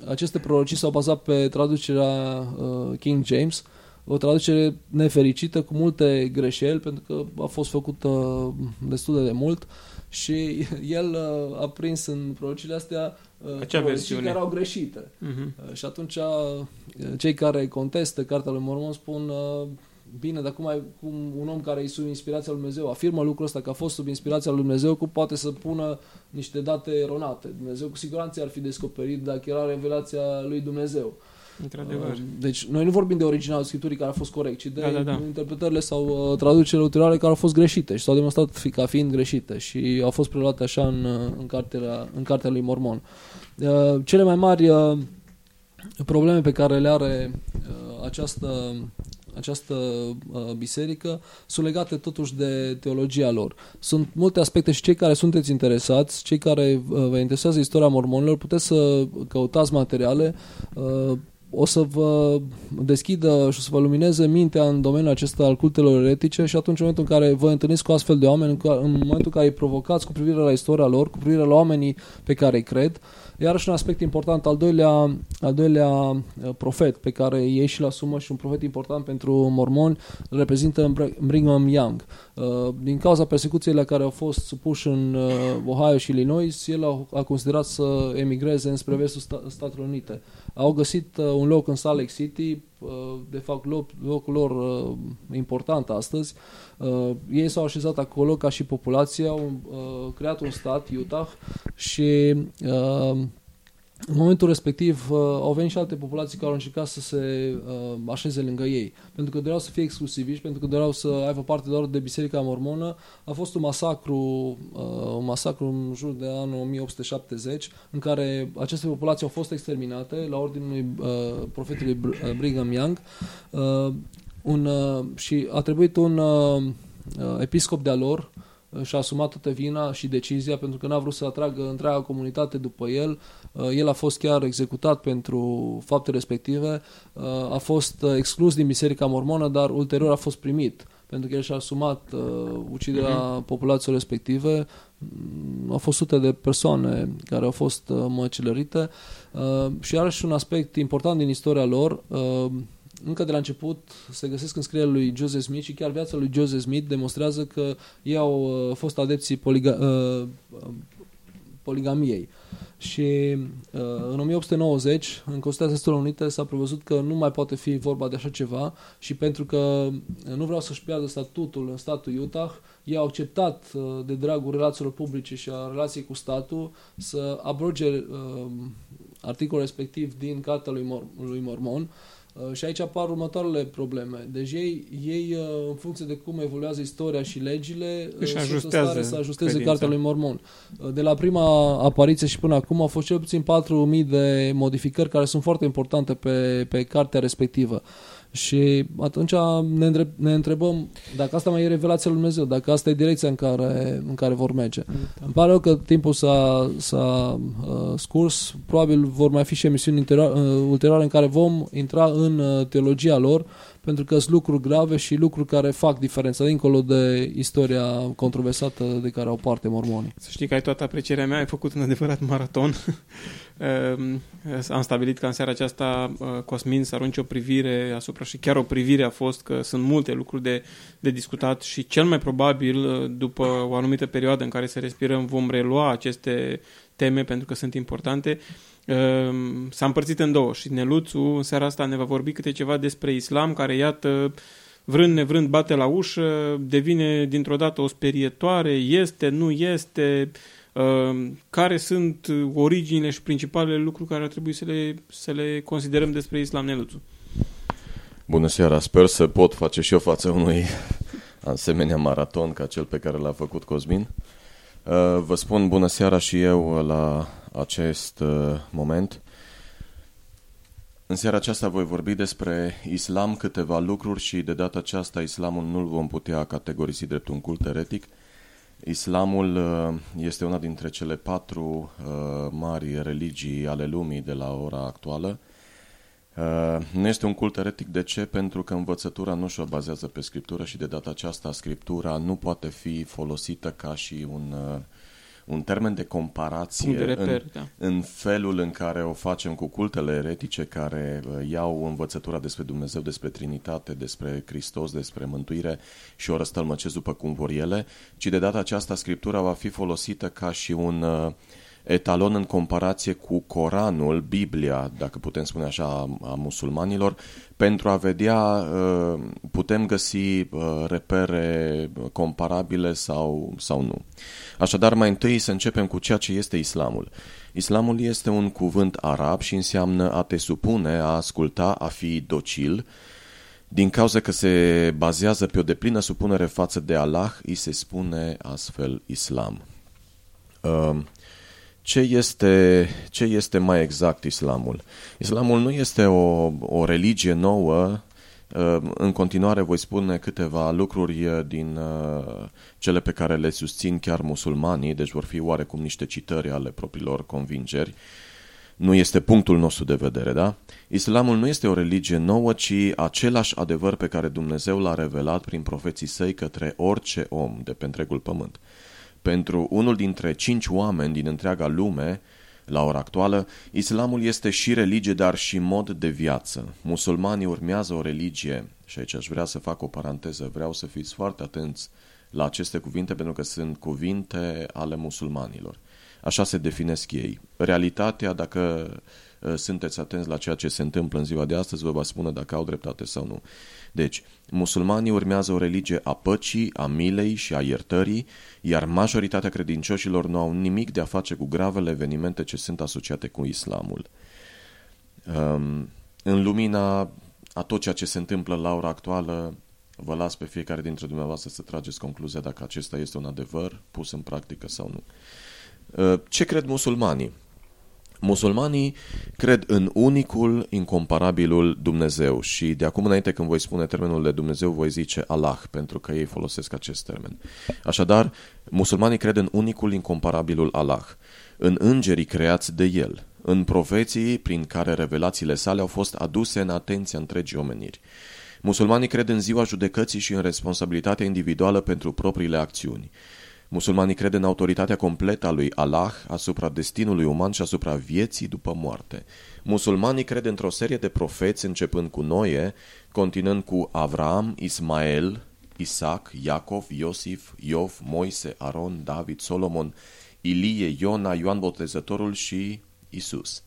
aceste prorocii s-au bazat pe traducerea uh, King James, o traducere nefericită cu multe greșeli pentru că a fost făcută destul de mult și el uh, a prins în prorocile astea uh, Acea versiune. care au greșite. Uh-huh. Și atunci uh, cei care contestă Cartea lui Mormon spun uh, bine, dar cum, ai, cum un om care e sub inspirația lui Dumnezeu afirmă lucrul ăsta că a fost sub inspirația lui Dumnezeu, cum poate să pună niște date eronate? Dumnezeu cu siguranță ar fi descoperit dacă era revelația lui Dumnezeu. Într-adevăr. Uh, deci noi nu vorbim de originalul Scripturii care a fost corect, ci de da, da, da. interpretările sau uh, traducerile ulterioare care au fost greșite și s-au demonstrat ca fiind greșite și au fost preluate așa în, uh, în, cartea, în cartea lui Mormon. Uh, cele mai mari uh, probleme pe care le are uh, această această uh, biserică sunt legate totuși de teologia lor. Sunt multe aspecte și cei care sunteți interesați, cei care uh, vă interesează istoria mormonilor, puteți să căutați materiale uh, o să vă deschidă și o să vă lumineze mintea în domeniul acesta al cultelor eretice și atunci în momentul în care vă întâlniți cu astfel de oameni, în momentul în care îi provocați cu privire la istoria lor, cu privire la oamenii pe care îi cred, Iarăși un aspect important, al doilea, al doilea uh, profet pe care ei și-l asumă și un profet important pentru mormoni reprezintă Brigham Young. Uh, din cauza persecuției la care au fost supuși în uh, Ohio și Illinois, el a, a considerat să emigreze înspre vestul Statelor Unite. Au găsit un loc în Salt Lake City, de fapt loc, locul lor important astăzi. Ei s-au așezat acolo ca și populație, au creat un stat, Utah, și în momentul respectiv uh, au venit și alte populații care au încercat să se uh, așeze lângă ei, pentru că doreau să fie exclusiviști, pentru că doreau să aibă parte doar de Biserica Mormonă. A fost un masacru, uh, un masacru în jur de anul 1870, în care aceste populații au fost exterminate la ordinul uh, profetului uh, Brigham Young uh, un, uh, și a trebuit un uh, uh episcop de-a lor și-a asumat toată vina și decizia pentru că n-a vrut să atragă întreaga comunitate după el. Uh, el a fost chiar executat pentru fapte respective, uh, a fost uh, exclus din Biserica Mormonă, dar ulterior a fost primit pentru că el și-a asumat uh, uciderea mm-hmm. populației respective. Mm, au fost sute de persoane care au fost uh, măcelărite uh, și are și un aspect important din istoria lor. Uh, încă de la început se găsesc în scrierea lui Joseph Smith și chiar viața lui Joseph Smith demonstrează că ei au uh, fost adepții poliga, uh, poligamiei. Și uh, în 1890, în Constituția Statelor Unite, s-a prevăzut că nu mai poate fi vorba de așa ceva și pentru că nu vreau să-și piardă statutul în statul Utah, ei au acceptat, uh, de dragul relațiilor publice și a relației cu statul, să abroge uh, articolul respectiv din Cartea lui, Mor- lui Mormon, Uh, și aici apar următoarele probleme. Deci ei, ei uh, în funcție de cum evoluează istoria și legile, uh, Își sunt în stare să ajusteze credința. cartea lui Mormon. De la prima apariție și până acum au fost cel puțin 4.000 de modificări care sunt foarte importante pe, pe cartea respectivă. Și atunci ne, întreb, ne întrebăm dacă asta mai e revelația lui Dumnezeu, dacă asta e direcția în care, în care vor merge. Da. Îmi pare rău că timpul s-a, s-a uh, scurs, probabil vor mai fi și emisiuni uh, ulterioare în care vom intra în uh, teologia lor, pentru că sunt lucruri grave și lucruri care fac diferența, dincolo de istoria controversată de care au parte mormonii. Să știi că ai toată aprecierea mea, ai făcut un adevărat maraton. Ehm, am stabilit că în seara aceasta uh, Cosmin să arunce o privire asupra și chiar o privire a fost că sunt multe lucruri de, de discutat și cel mai probabil uh, după o anumită perioadă în care să respirăm vom relua aceste teme pentru că sunt importante. Ehm, s-a împărțit în două și Neluțu în seara asta ne va vorbi câte ceva despre islam care iată vrând nevrând bate la ușă, devine dintr-o dată o sperietoare, este, nu este, uh, Ehm, care sunt originile și principalele lucruri care ar trebui să le, să le considerăm despre Islam Neluțu. Bună seara, sper să pot face și eu față unui asemenea maraton ca cel pe care l-a făcut Cosmin. Ehm, vă spun bună seara și eu la acest ehm, moment. În seara aceasta voi vorbi despre islam, câteva lucruri și de data aceasta islamul nu-l vom putea categorisi drept un cult eretic, Islamul uh, este una dintre cele patru uh, mari religii ale lumii de la ora actuală. Uh, nu este un cult eretic. De ce? Pentru că învățătura nu și-o bazează pe Scriptură și de data aceasta Scriptura nu poate fi folosită ca și un un termen de comparație de reper, în, da. în felul în care o facem cu cultele eretice care uh, iau învățătura despre Dumnezeu, despre Trinitate, despre Hristos, despre mântuire și o răstălmăcesc după cum vor ele, ci de data aceasta Scriptura va fi folosită ca și un uh, etalon în comparație cu Coranul, Biblia, dacă putem spune așa, a, a musulmanilor, pentru a vedea, uh, putem găsi uh, repere comparabile sau, sau nu. Așadar, mai întâi să începem cu ceea ce este islamul. Islamul este un cuvânt arab și înseamnă a te supune, a asculta, a fi docil, din cauza că se bazează pe o deplină supunere față de Allah, îi se spune astfel islam. Uh, ce este, ce este mai exact islamul? Islamul nu este o, o religie nouă, uh, în continuare voi spune câteva lucruri uh, din cele pe care le susțin chiar musulmanii, deci vor fi oarecum niște citări ale propriilor convingeri. Nu este punctul nostru de vedere, da? Islamul nu este o religie nouă, ci același adevăr pe care Dumnezeu l-a revelat prin profeții săi către orice om de pe întregul pământ. Pentru unul dintre cinci oameni din întreaga lume, la ora actuală, islamul este și religie, dar și mod de viață. Musulmanii urmează o religie, și aici aș vrea să fac o paranteză, vreau să fiți foarte atenți la aceste cuvinte, pentru că sunt cuvinte ale musulmanilor. Așa se definesc ei. Realitatea, dacă uh, sunteți atenți la ceea ce se întâmplă în ziua de astăzi, vă va spune dacă au dreptate sau nu. Deci, musulmanii urmează o religie a păcii, a milei și a iertării, iar majoritatea credincioșilor nu au nimic de a face cu gravele evenimente ce sunt asociate cu islamul. Um, în lumina a tot ceea ce se întâmplă la ora actuală, vă las pe fiecare dintre dumneavoastră să trageți concluzia dacă acesta este un adevăr pus în practică sau nu. Uh, ce cred musulmanii? Musulmanii cred în unicul, incomparabilul Dumnezeu și de acum înainte când voi spune termenul de Dumnezeu voi zice Allah, pentru că ei folosesc acest termen. Așadar, musulmanii cred în unicul, incomparabilul Allah, în îngerii creați de El, în profeții prin care revelațiile sale au fost aduse în atenția întregii omeniri. Musulmanii cred în ziua judecății și în responsabilitatea individuală pentru propriile acțiuni. Musulmanii cred în autoritatea completă a lui Allah asupra destinului uman și asupra vieții după moarte. Musulmanii cred într-o serie de profeți începând cu Noe, continuând cu Avram, Ismael, Isaac, Iacov, Iosif, Iov, Moise, Aron, David, Solomon, Ilie, Iona, Ioan Botezătorul și Isus.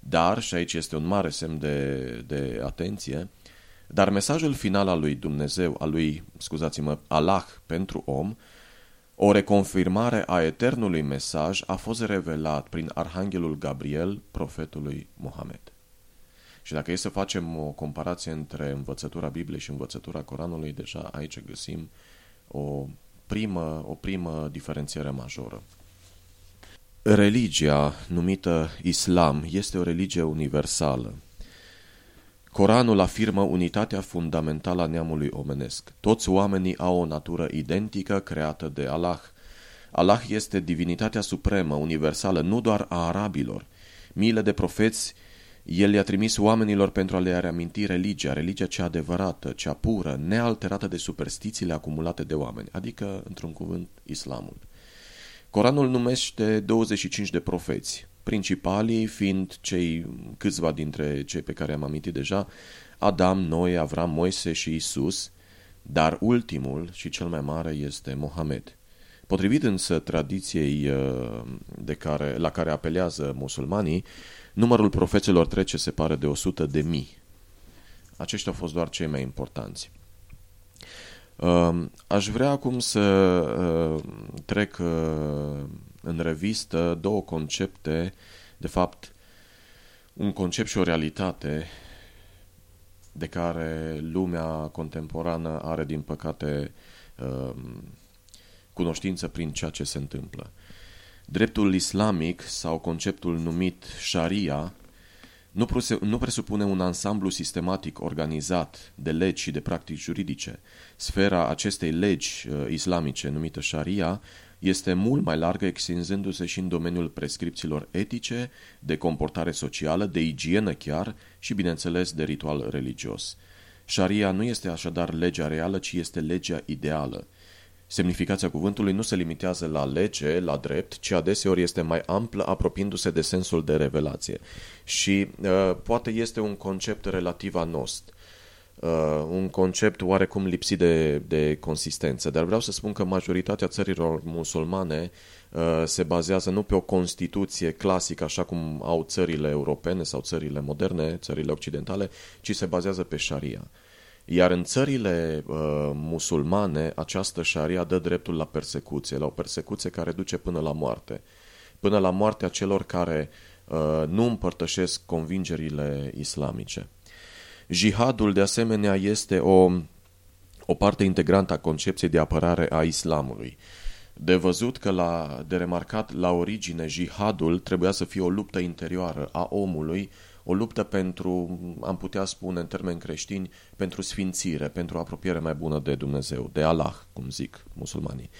Dar, și aici este un mare semn de, de atenție, dar mesajul final al lui Dumnezeu, al lui, scuzați-mă, Allah pentru om, o reconfirmare a eternului mesaj a fost revelat prin Arhanghelul Gabriel, profetului Mohamed. Și dacă e să facem o comparație între învățătura Bibliei și învățătura Coranului, deja aici găsim o primă, o primă diferențiere majoră. Religia numită Islam este o religie universală. Coranul afirmă unitatea fundamentală a neamului omenesc. Toți oamenii au o natură identică creată de Allah. Allah este divinitatea supremă, universală, nu doar a arabilor. Miile de profeți el i-a trimis oamenilor pentru a le reaminti religia, religia cea adevărată, cea pură, nealterată de superstițiile acumulate de oameni, adică, într-un cuvânt, islamul. Coranul numește 25 de profeți, principalii fiind cei câțiva dintre cei pe care am amintit deja, Adam, Noe, Avram, Moise și Isus, dar ultimul și cel mai mare este Mohamed. Potrivit însă tradiției uh, de care, la care apelează musulmanii, numărul profeților trece se pare de 100 de mii. Aceștia au fost doar cei mai importanți. Um, aș vrea acum să uh, trec uh, în revistă două concepte, de fapt, un concept și o realitate de care lumea contemporană are, din păcate, um, cunoștință prin ceea ce se întâmplă. Dreptul islamic sau conceptul numit Sharia nu presupune un ansamblu sistematic organizat de legi și de practici juridice. Sfera acestei legi uh, islamice, numită Sharia, este mult mai largă, extinzându-se și în domeniul prescripțiilor etice, de comportare socială, de igienă chiar și, bineînțeles, de ritual religios. Sharia nu este așadar legea reală, ci este legea ideală. Semnificația cuvântului nu se limitează la lege, la drept, ci adeseori este mai amplă, apropiindu-se de sensul de revelație. Și uh, poate este un concept relativ anost, uh, un concept oarecum lipsit de, de consistență, dar vreau să spun că majoritatea țărilor musulmane uh, se bazează nu pe o constituție clasică, așa cum au țările europene sau țările moderne, țările occidentale, ci se bazează pe șaria. Iar în țările uh, musulmane, această șaria dă dreptul la persecuție, la o persecuție care duce până la moarte. Până la moartea celor care uh, nu împărtășesc convingerile islamice. Jihadul, de asemenea, este o, o parte integrantă a concepției de apărare a islamului. De văzut că, la, de remarcat, la origine, jihadul trebuia să fie o luptă interioară a omului, o luptă pentru, am putea spune în termeni creștini, pentru sfințire, pentru apropiere mai bună de Dumnezeu, de Allah, cum zic musulmanii.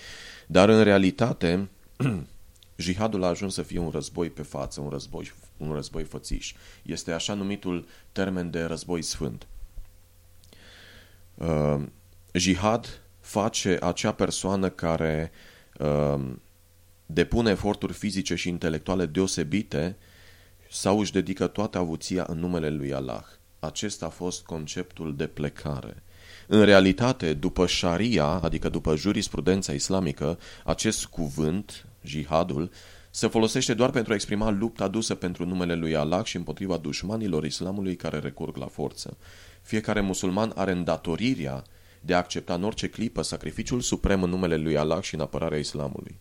Dar în realitate, jihadul a ajuns să fie un război pe față, un război, un război fățiș. Este așa numitul termen de război sfânt. Uh, jihad face acea persoană care uh, depune eforturi fizice și intelectuale deosebite sau își dedică toată avuția în numele lui Allah. Acesta a fost conceptul de plecare. În realitate, după șaria, adică după jurisprudența islamică, acest cuvânt, jihadul, se folosește doar pentru a exprima lupta dusă pentru numele lui Allah și împotriva dușmanilor islamului care recurg la forță. Fiecare musulman are îndatorirea de a accepta în orice clipă sacrificiul suprem în numele lui Allah și în apărarea islamului.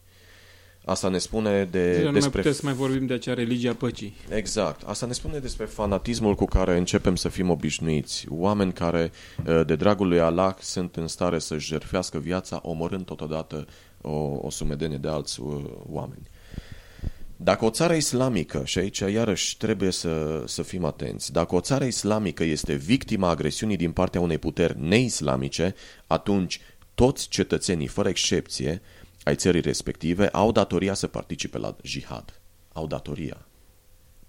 Asta ne spune de, Deja nu despre... mai putem să mai vorbim de acea religie a păcii. Exact. Asta ne spune despre fanatismul cu care începem să fim obișnuiți. Oameni care, uh, de dragul lui Allah, sunt în stare să-și jertfească viața, omorând totodată o, o sumedenie de alți uh, oameni. Dacă o țară islamică, și aici iarăși trebuie să, să fim atenți, dacă o țară islamică este victima agresiunii din partea unei puteri neislamice, atunci toți cetățenii, fără excepție, ai țării respective au datoria să participe la jihad. Au datoria.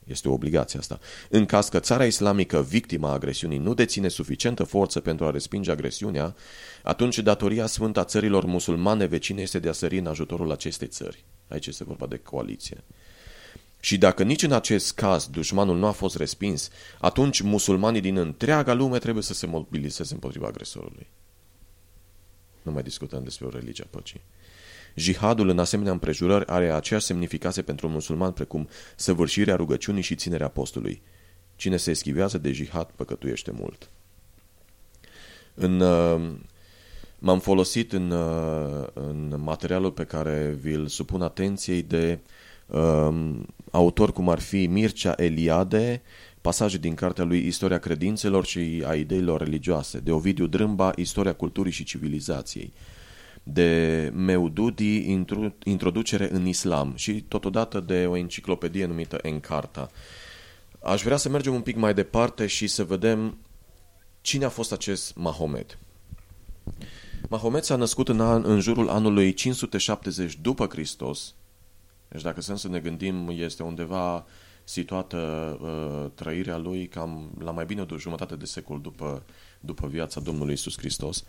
Este o obligație asta. În caz că țara islamică, victima agresiunii, nu deține suficientă forță pentru a respinge agresiunea, atunci datoria sfântă a țărilor musulmane vecine este de a sări în ajutorul acestei țări. Aici este vorba de coaliție. Și dacă nici în acest caz dușmanul nu a fost respins, atunci musulmanii din întreaga lume trebuie să se mobilizeze împotriva agresorului. Nu mai discutăm despre o religie a păcii. Jihadul în asemenea împrejurări are aceeași semnificație pentru un musulman precum săvârșirea rugăciunii și ținerea postului. Cine se eschivează de jihad păcătuiește mult. În, uh, m-am folosit în, uh, în materialul pe care vi-l supun atenției de um, autor cum ar fi Mircea Eliade, pasaje din cartea lui Istoria credințelor și a ideilor religioase, de Ovidiu Drâmba, Istoria culturii și civilizației, de Meududi, Introducere în Islam și totodată de o enciclopedie numită Encarta. Aș vrea să mergem un pic mai departe și să vedem cine a fost acest Mahomet. Mahomet s-a născut în, an, în jurul anului 570 după Hristos. Deci dacă să ne gândim, este undeva situată uh, trăirea lui cam la mai bine de o jumătate de secol după, după viața Domnului Isus Hristos. Deci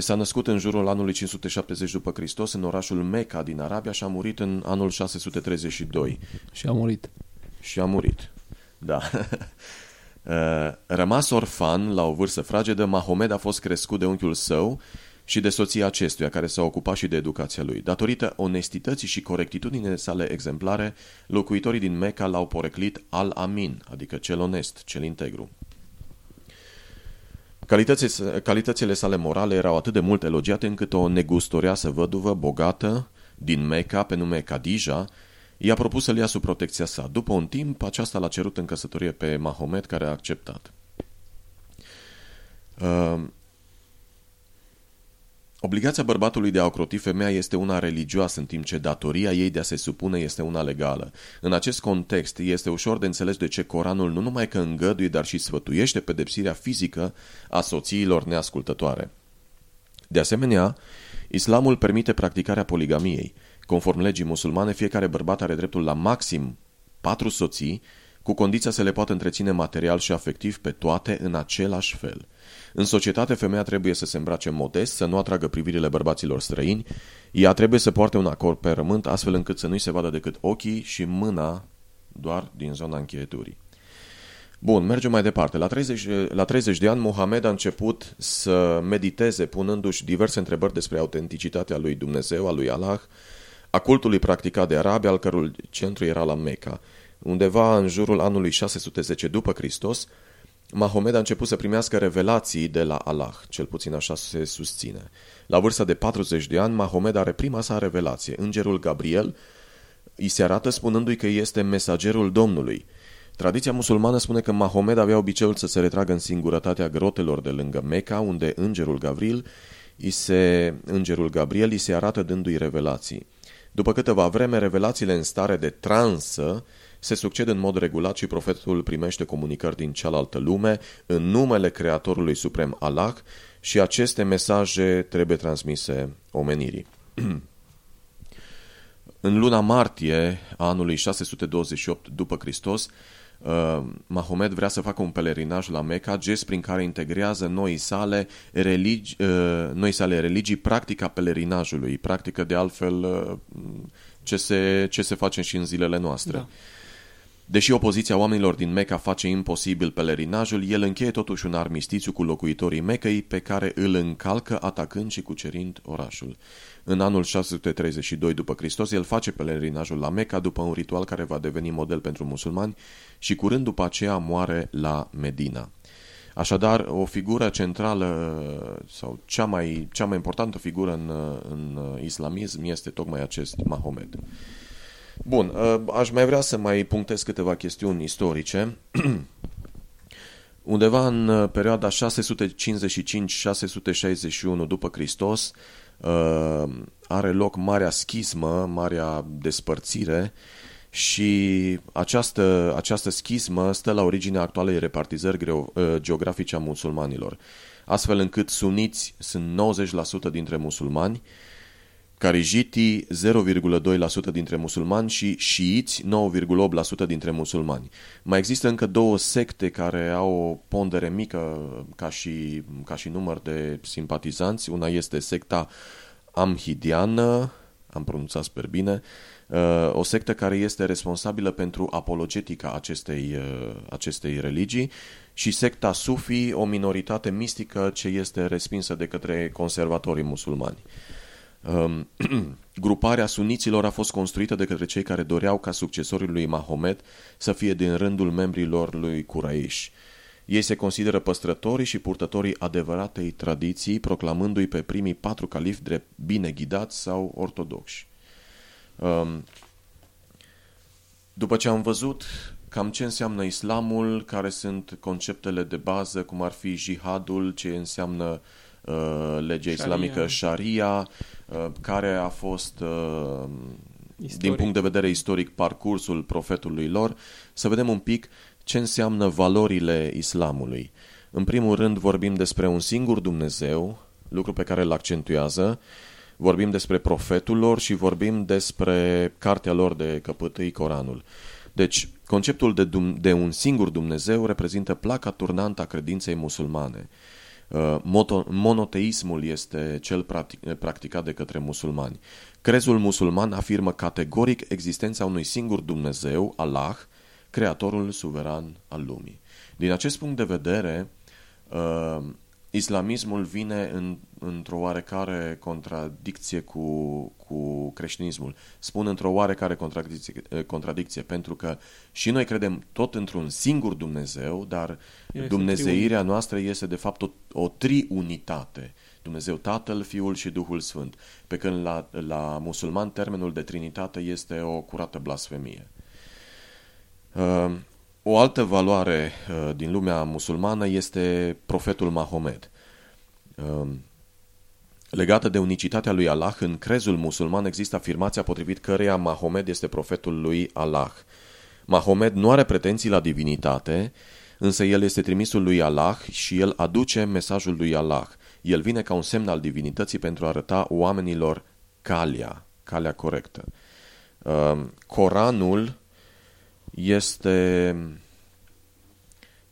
s-a născut în jurul anului 570 după Hristos în orașul Mecca din Arabia și a murit în anul 632. Și a murit. Și a murit, da. Uh, rămas orfan la o vârstă fragedă, Mahomed a fost crescut de unchiul său și de soția acestuia, care s-a ocupat și de educația lui. Datorită onestității și corectitudinii sale exemplare, locuitorii din Mecca l-au poreclit al-Amin, adică cel onest, cel integru. Calitățile, calitățile sale morale erau atât de mult elogiate încât o negustorioasă văduvă bogată din Mecca, pe nume Khadija, i-a propus să-l ia sub protecția sa. După un timp, aceasta l-a cerut în căsătorie pe Mahomet, care a acceptat. Uh, Obligația bărbatului de a ocroti femeia este una religioasă, în timp ce datoria ei de a se supune este una legală. În acest context, este ușor de înțeles de ce Coranul nu numai că îngăduie, dar și sfătuiește pedepsirea fizică a soțiilor neascultătoare. De asemenea, islamul permite practicarea poligamiei. Conform legii musulmane, fiecare bărbat are dreptul la maxim patru soții, cu condiția să le poată întreține material și afectiv pe toate în același fel – în societate, femeia trebuie să se îmbrace modest, să nu atragă privirile bărbaților străini, ea trebuie să poarte un acord pe rământ, astfel încât să nu-i se vadă decât ochii și mâna doar din zona încheieturii. Bun, mergem mai departe. La 30, la 30 de ani, Mohamed a început să mediteze, punându-și diverse întrebări despre autenticitatea lui Dumnezeu, a lui Allah, a cultului practicat de arabi, al cărul centru era la Mecca. Undeva în jurul anului 610 după Hristos, Mahomed a început să primească revelații de la Allah, cel puțin așa se susține. La vârsta de 40 de ani, Mahomed are prima sa revelație. Îngerul Gabriel îi se arată spunându-i că este mesagerul Domnului. Tradiția musulmană spune că Mahomed avea obiceiul să se retragă în singurătatea grotelor de lângă Mecca, unde îngerul Gabriel îi se, îngerul Gabriel îi se arată dându-i revelații. După câteva vreme, revelațiile în stare de transă se succed în mod regulat și profetul primește comunicări din cealaltă lume în numele Creatorului Suprem Allah și aceste mesaje trebuie transmise omenirii. în luna martie a anului 628 după Hristos, uh, Mahomed vrea să facă un pelerinaj la Mecca, gest prin care integrează noi sale, religi, uh, noi sale religii, practica pelerinajului, practică de altfel uh, ce se, ce se face și în zilele noastre. Da. Deși opoziția oamenilor din Mecca face imposibil pelerinajul, el încheie totuși un armistițiu cu locuitorii Mecăi pe care îl încalcă atacând și cucerind orașul. În anul 632 după Hristos, el face pelerinajul la Mecca după un ritual care va deveni model pentru musulmani și curând după aceea moare la Medina. Așadar, o figură centrală sau cea mai, cea mai importantă figură în, în islamism este tocmai acest Mahomed. Bun, uh, aș mai vrea să mai punctez câteva chestiuni istorice. Undeva în uh, perioada 655-661 după Hristos uh, are loc Marea Schismă, Marea Despărțire și această, această schismă stă la originea actualei repartizări geografice a musulmanilor, astfel încât suniți sunt 90% dintre musulmani, Carijitii 0,2% dintre musulmani și șiiți 9,8% dintre musulmani. Mai există încă două secte care au o pondere mică ca și, ca și număr de simpatizanți. Una este secta Amhidiană, am pronunțat sper bine, uh, o sectă care este responsabilă pentru apologetica acestei, uh, acestei religii și secta Sufi, o minoritate mistică ce este respinsă de către conservatorii musulmani. Um, gruparea suniților a fost construită de către cei care doreau ca succesorii lui Mahomet să fie din rândul membrilor lui Quraysh. Ei se consideră păstrătorii și purtătorii adevăratei tradiții, proclamându-i pe primii patru califi drept bine ghidați sau ortodoxi. Um, după ce am văzut cam ce înseamnă islamul, care sunt conceptele de bază, cum ar fi jihadul, ce înseamnă uh, legea islamică sharia, Uh, care a fost, uh, istoric. din punct de vedere istoric, parcursul profetului lor, să vedem un pic ce înseamnă valorile islamului. În primul rând vorbim despre un singur Dumnezeu, lucru pe care îl accentuează, vorbim despre profetul lor și vorbim despre cartea lor de căpătâi, Coranul. Deci, conceptul de, de un singur Dumnezeu reprezintă placa turnantă a credinței musulmane. Uh, monoteismul este cel practicat de către musulmani. Crezul musulman afirmă categoric existența unui singur Dumnezeu, Allah, creatorul suveran al lumii. Din acest punct de vedere, uh, islamismul vine în, într-o oarecare contradicție cu, cu creștinismul. Spun într-o oarecare contradicție, contradicție, pentru că și noi credem tot într-un singur Dumnezeu, dar este dumnezeirea noastră este de fapt o, o triunitate. Dumnezeu Tatăl, Fiul și Duhul Sfânt. Pe când la, la musulman termenul de trinitate este o curată blasfemie. Uh, o altă valoare uh, din lumea musulmană este profetul Mahomed. Uh, legată de unicitatea lui Allah, în crezul musulman există afirmația potrivit căreia Mahomed este profetul lui Allah. Mahomed nu are pretenții la divinitate, însă el este trimisul lui Allah și el aduce mesajul lui Allah. El vine ca un semn al divinității pentru a arăta oamenilor calea, calea corectă. Uh, Coranul este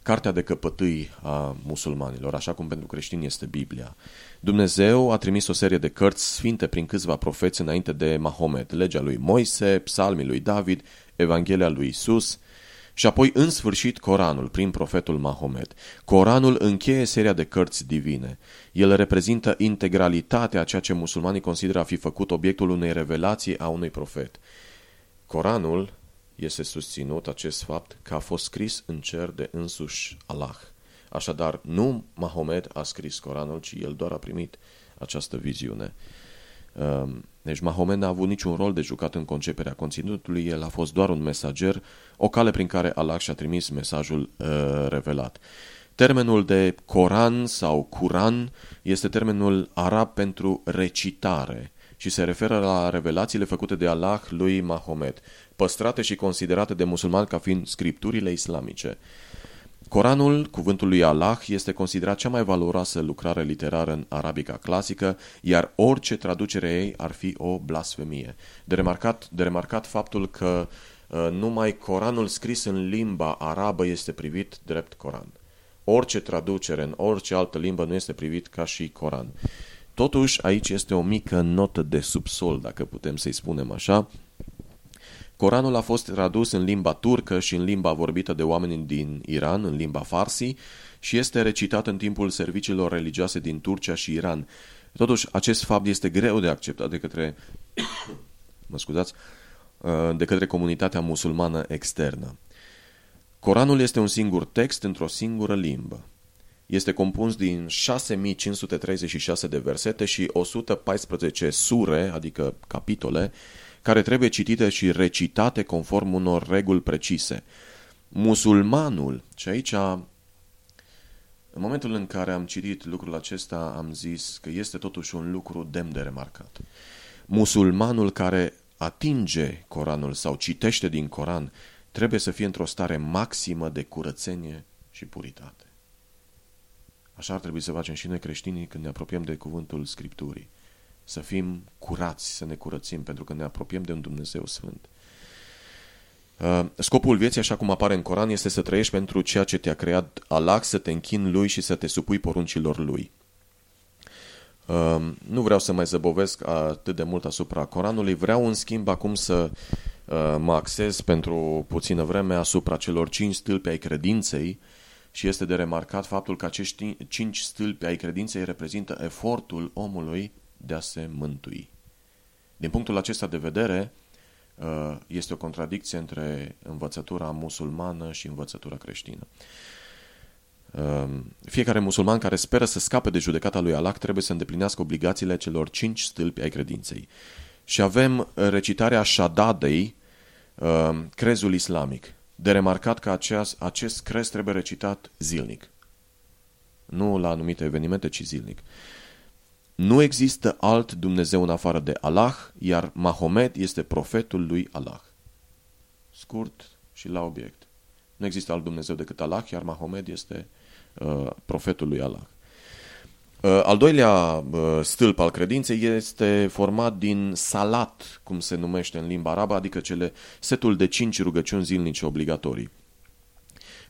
cartea de căpătâi a musulmanilor, așa cum pentru creștini este Biblia. Dumnezeu a trimis o serie de cărți sfinte prin câțiva profeți înainte de Mahomet, legea lui Moise, psalmii lui David, Evanghelia lui Isus, Și apoi, în sfârșit, Coranul, prin profetul Mahomet. Coranul încheie seria de cărți divine. El reprezintă integralitatea a ceea ce musulmanii consideră a fi făcut obiectul unei revelații a unui profet. Coranul este susținut acest fapt că a fost scris în cer de însuși Allah. Așadar, nu Mahomet a scris Coranul, ci el doar a primit această viziune. Um, deci Mahomet n-a avut niciun rol de jucat în conceperea conținutului, el a fost doar un mesager, o cale prin care Allah și-a trimis mesajul uh, revelat. Termenul de Coran sau Curan este termenul arab pentru recitare și se referă la revelațiile făcute de Allah lui Mahomet, păstrate și considerate de musulmani ca fiind scripturile islamice. Coranul, cuvântul lui Allah, este considerat cea mai valoroasă lucrare literară în arabica clasică, iar orice traducere ei ar fi o blasfemie. De remarcat, de remarcat faptul că uh, numai Coranul scris în limba arabă este privit drept Coran. Orice traducere în orice altă limbă nu este privit ca și Coran. Totuși, aici este o mică notă de subsol, dacă putem să-i spunem așa, Coranul a fost tradus în limba turcă și în limba vorbită de oameni din Iran, în limba farsi, și este recitat în timpul serviciilor religioase din Turcia și Iran. Totuși, acest fapt este greu de acceptat de către, mă scuzați, uh, de către comunitatea musulmană externă. Coranul este un singur text într-o singură limbă. Este compus din 6536 de versete și 114 sure, adică capitole, care trebuie citite și recitate conform unor reguli precise. Musulmanul, și aici, în momentul în care am citit lucrul acesta, am zis că este totuși un lucru demn de remarcat. Musulmanul care atinge Coranul sau citește din Coran trebuie să fie într-o stare maximă de curățenie și puritate. Așa ar trebui să facem și noi creștinii când ne apropiem de cuvântul Scripturii să fim curați, să ne curățim, pentru că ne apropiem de un Dumnezeu Sfânt. Uh, scopul vieții, așa cum apare în Coran, este să trăiești pentru ceea ce te-a creat Allah, să te închini Lui și să te supui poruncilor Lui. Uh, nu vreau să mai zăbovesc atât de mult asupra Coranului, vreau în schimb acum să uh, mă axez pentru puțină vreme asupra celor cinci stâlpi ai credinței și este de remarcat faptul că acești cinci stâlpi ai credinței reprezintă efortul omului de a se mântui. Din punctul acesta de vedere, uh, este o contradicție între învățătura musulmană și învățătura creștină. Uh, fiecare musulman care speră să scape de judecata lui Allah trebuie să îndeplinească obligațiile celor cinci stâlpi ai credinței. Și avem recitarea Shadadei, uh, crezul islamic. De remarcat că acest, acest crez trebuie recitat zilnic. Nu la anumite evenimente, ci zilnic. Nu există alt Dumnezeu în afară de Allah, iar Mahomet este profetul lui Allah. Scurt și la obiect. Nu există alt Dumnezeu decât Allah, iar Mahomet este uh, profetul lui Allah. Uh, al doilea uh, stâlp al credinței este format din salat, cum se numește în limba arabă, adică cele setul de cinci rugăciuni zilnice obligatorii.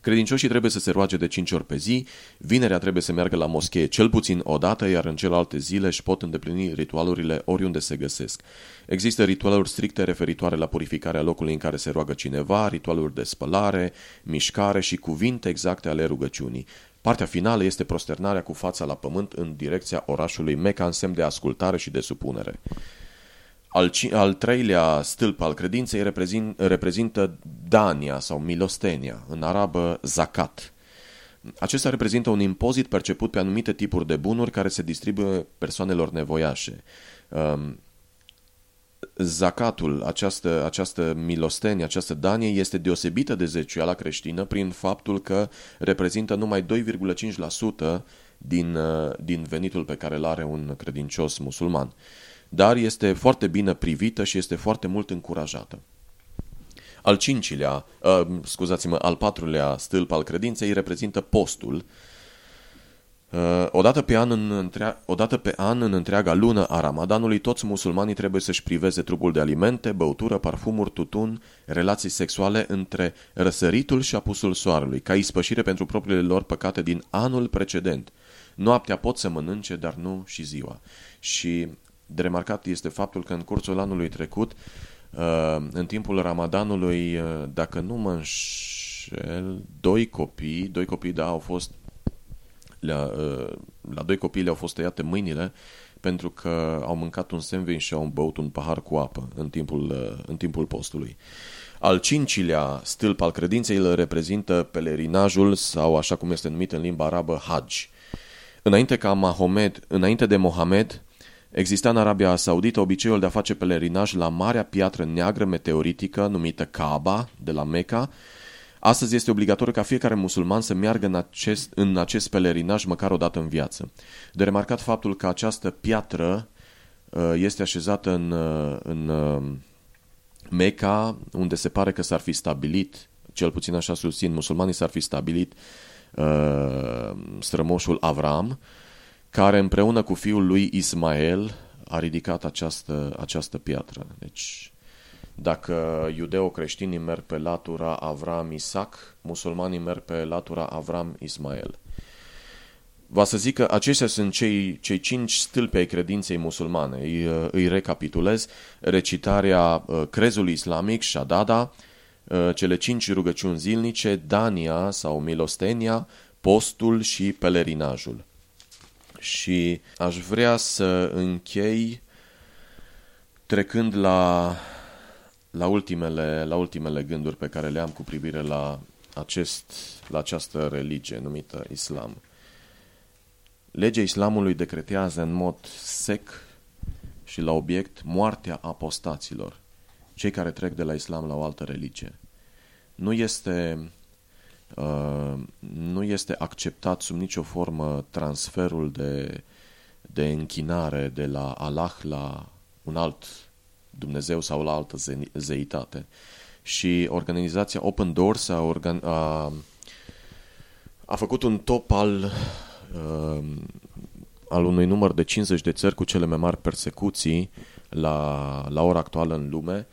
Credincioșii trebuie să se roage de 5 ori pe zi, vinerea trebuie să meargă la moschee cel puțin o dată, iar în celelalte zile își pot îndeplini ritualurile oriunde se găsesc. Există ritualuri stricte referitoare la purificarea locului în care se roagă cineva, ritualuri de spălare, mișcare și cuvinte exacte ale rugăciunii. Partea finală este prosternarea cu fața la pământ în direcția orașului Meca în semn de ascultare și de supunere. Al, al treilea stâlp al credinței reprezint, reprezintă dania sau milostenia, în arabă zakat. Acesta reprezintă un impozit perceput pe anumite tipuri de bunuri care se distribuie persoanelor nevoiașe. Um, zacatul, această, această milostenie, această danie este deosebită de zeciuiala creștină prin faptul că reprezintă numai 2,5% din, uh, din venitul pe care îl are un credincios musulman dar este foarte bine privită și este foarte mult încurajată. Al cincilea, uh, scuzați-mă, al patrulea stâlp al credinței reprezintă postul. Uh, odată, pe an în întrea- odată pe an, în întreaga lună a Ramadanului, toți musulmanii trebuie să-și priveze trupul de alimente, băutură, parfumuri, tutun, relații sexuale între răsăritul și apusul soarelui, ca ispășire pentru propriile lor păcate din anul precedent. Noaptea pot să mănânce, dar nu și ziua. Și de remarcat este faptul că în cursul anului trecut, uh, în timpul Ramadanului, uh, dacă nu mă înșel, doi copii, doi copii, da, au fost, la, uh, la doi copii le-au fost tăiate mâinile pentru că au mâncat un sandwich și au băut un pahar cu apă în timpul, uh, în timpul postului. Al cincilea stâlp al credinței îl reprezintă pelerinajul sau așa cum este numit în limba arabă Hajj. Înainte ca Mahomed, înainte de Mohamed, exista în Arabia Saudită obiceiul de a face pelerinaj la marea piatră neagră meteoritică numită Kaaba de la Mecca. Astăzi este obligatoriu ca fiecare musulman să meargă în acest, în acest pelerinaj măcar o dată în viață. De remarcat faptul că această piatră uh, este așezată în, uh, în uh, Mecca, unde se pare că s-ar fi stabilit, cel puțin așa susțin, musulmanii s-ar fi stabilit uh, strămoșul Avram, care împreună cu fiul lui Ismael a ridicat această, această piatră. Deci, dacă iudeo-creștinii merg pe latura Avram Isaac, musulmanii merg pe latura Avram Ismael. Va să zic că aceștia sunt cei, cei cinci stâlpi ai credinței musulmane. Îi, îi recapitulez. Recitarea uh, crezului islamic, shadada, uh, cele cinci rugăciuni zilnice, dania sau milostenia, postul și pelerinajul. Și aș vrea să închei trecând la, la, ultimele, la ultimele gânduri pe care le am cu privire la, acest, la această religie numită Islam. Legea islamului decretează în mod sec și la obiect moartea apostaților, cei care trec de la islam la o altă religie. Nu este, uh, nu este acceptat sub nicio formă transferul de, de închinare de la Allah la un alt Dumnezeu sau la altă ze zeitate. Și organizația Open Doors a, organ, a, a făcut un top al uh, al unui număr de 50 de țări cu cele mai mari persecuții la, la ora actuală în lume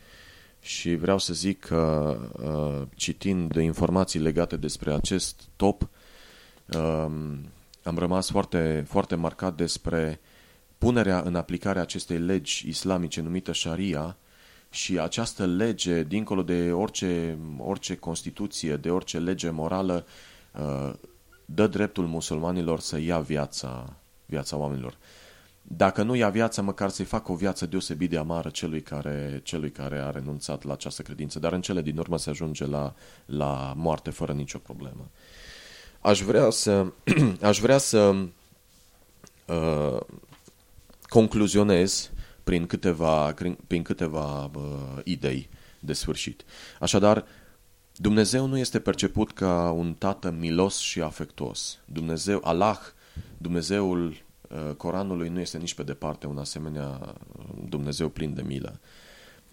și vreau să zic că uh, citind de informații legate despre acest top uh, am rămas foarte, foarte marcat despre punerea în aplicare a acestei legi islamice numită Sharia și această lege, dincolo de orice, orice constituție, de orice lege morală, uh, dă dreptul musulmanilor să ia viața, viața oamenilor. Dacă nu ia viața, măcar să-i facă o viață deosebit de amară celui care, celui care a renunțat la această credință, dar în cele din urmă se ajunge la, la moarte fără nicio problemă. Aș vrea să, aș vrea să uh, concluzionez prin câteva, prin câteva uh, idei de sfârșit. Așadar, uh, Dumnezeu nu este perceput ca un tată milos și afectuos. Dumnezeu, Allah, Dumnezeul uh, Coranului nu este nici pe departe un asemenea uh, Dumnezeu plin de milă.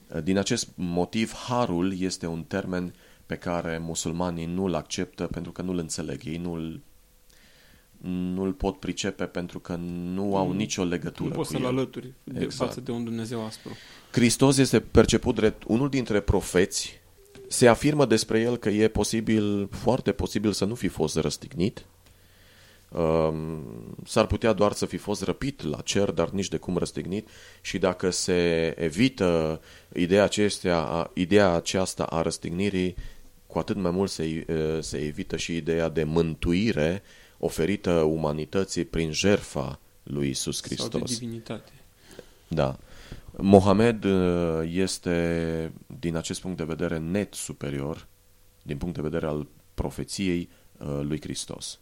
Uh, din acest motiv, harul este un termen pe care musulmanii nu-l acceptă pentru că nu-l înțeleg. Ei nu-l nu-l pot pricepe pentru că nu au nicio legătură nu poți să-l alături de exact. față de un Dumnezeu aspru. Hristos este perceput drept unul dintre profeți se afirmă despre el că e posibil, foarte posibil să nu fi fost răstignit. Um, s-ar putea doar să fi fost răpit la cer, dar nici de cum răstignit și dacă se evită ideea, acestea, ideea aceasta a răstignirii, cu atât mai mult se, se evită și ideea de mântuire oferită umanității prin jerfa lui Isus Hristos. Sau de divinitate. Da. Mohamed uh, este, din acest punct de vedere, net superior, din punct de vedere al profeției uh, lui Hristos.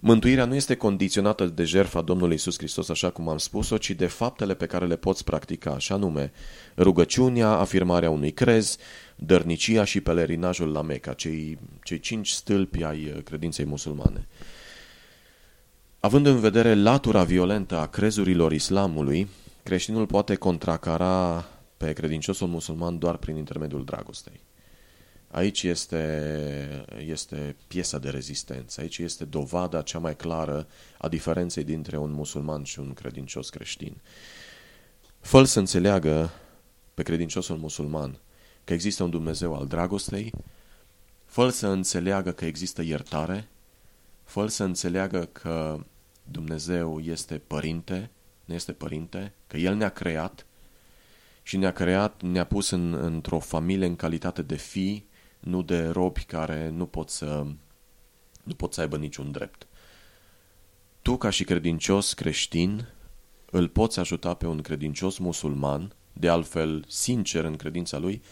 Mântuirea nu este condiționată de jertfa Domnului Isus Hristos, așa cum am spus-o, ci de faptele pe care le poți practica, așa nume rugăciunea, afirmarea unui crez, dărnicia și pelerinajul la Meca, cei, cei cinci stâlpi ai uh, credinței musulmane. Având în vedere latura violentă a crezurilor islamului, creștinul poate contracara pe credinciosul musulman doar prin intermediul dragostei. Aici este, este piesa de rezistență, aici este dovada cea mai clară a diferenței dintre un musulman și un credincios creștin. fă să înțeleagă pe credinciosul musulman că există un Dumnezeu al dragostei, fă să înțeleagă că există iertare, fă să înțeleagă că Dumnezeu este părinte, ne este părinte, că El ne-a creat și ne-a creat, ne-a pus în, într-o familie în calitate de fii, nu de robi care nu pot să, nu pot să aibă niciun drept. Tu, ca și credincios creștin, îl poți ajuta pe un credincios musulman, de altfel sincer în credința lui,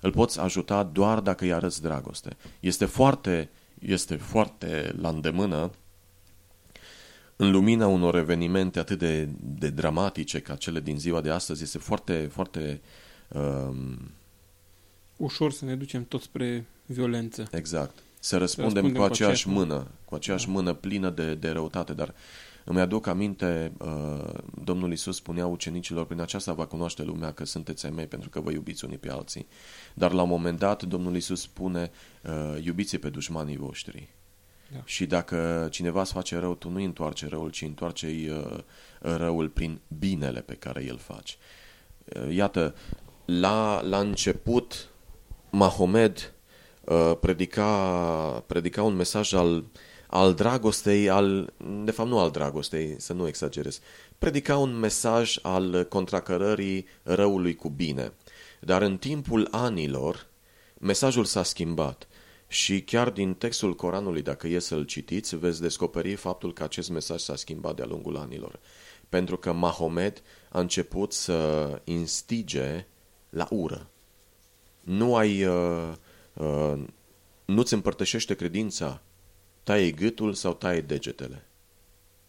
îl poți ajuta doar dacă îi arăți dragoste. Este foarte, este foarte la îndemână în lumina unor evenimente atât de, de dramatice ca cele din ziua de astăzi, este foarte, foarte um, ușor să ne ducem tot spre violență. Exact. Să răspundem, să răspundem cu aceeași cu mână, cu aceeași da. mână plină de, de răutate, dar îmi aduc aminte, uh, Domnul Isus spunea ucenicilor, prin aceasta va cunoaște lumea că sunteți ai mei pentru că vă iubiți unii pe alții. Dar la un moment dat, Domnul Isus spune, uh, iubiți pe dușmanii voștri. Da. Și dacă cineva îți face rău, tu nu întoarce răul, ci întoarce uh, răul prin binele pe care îl faci. Uh, iată, la, la început, Mahomed uh, predica, predica un mesaj al, al dragostei, al, de fapt nu al dragostei, să nu exagerez, predica un mesaj al contracărării răului cu bine. Dar în timpul anilor, mesajul s-a schimbat. Și chiar din textul Coranului, dacă e să-l citiți, veți descoperi faptul că acest mesaj s-a schimbat de-a lungul anilor. Pentru că Mahomet a început să instige la ură. Nu ai, uh, uh, nu-ți împărtășește credința, taie gâtul sau taie degetele.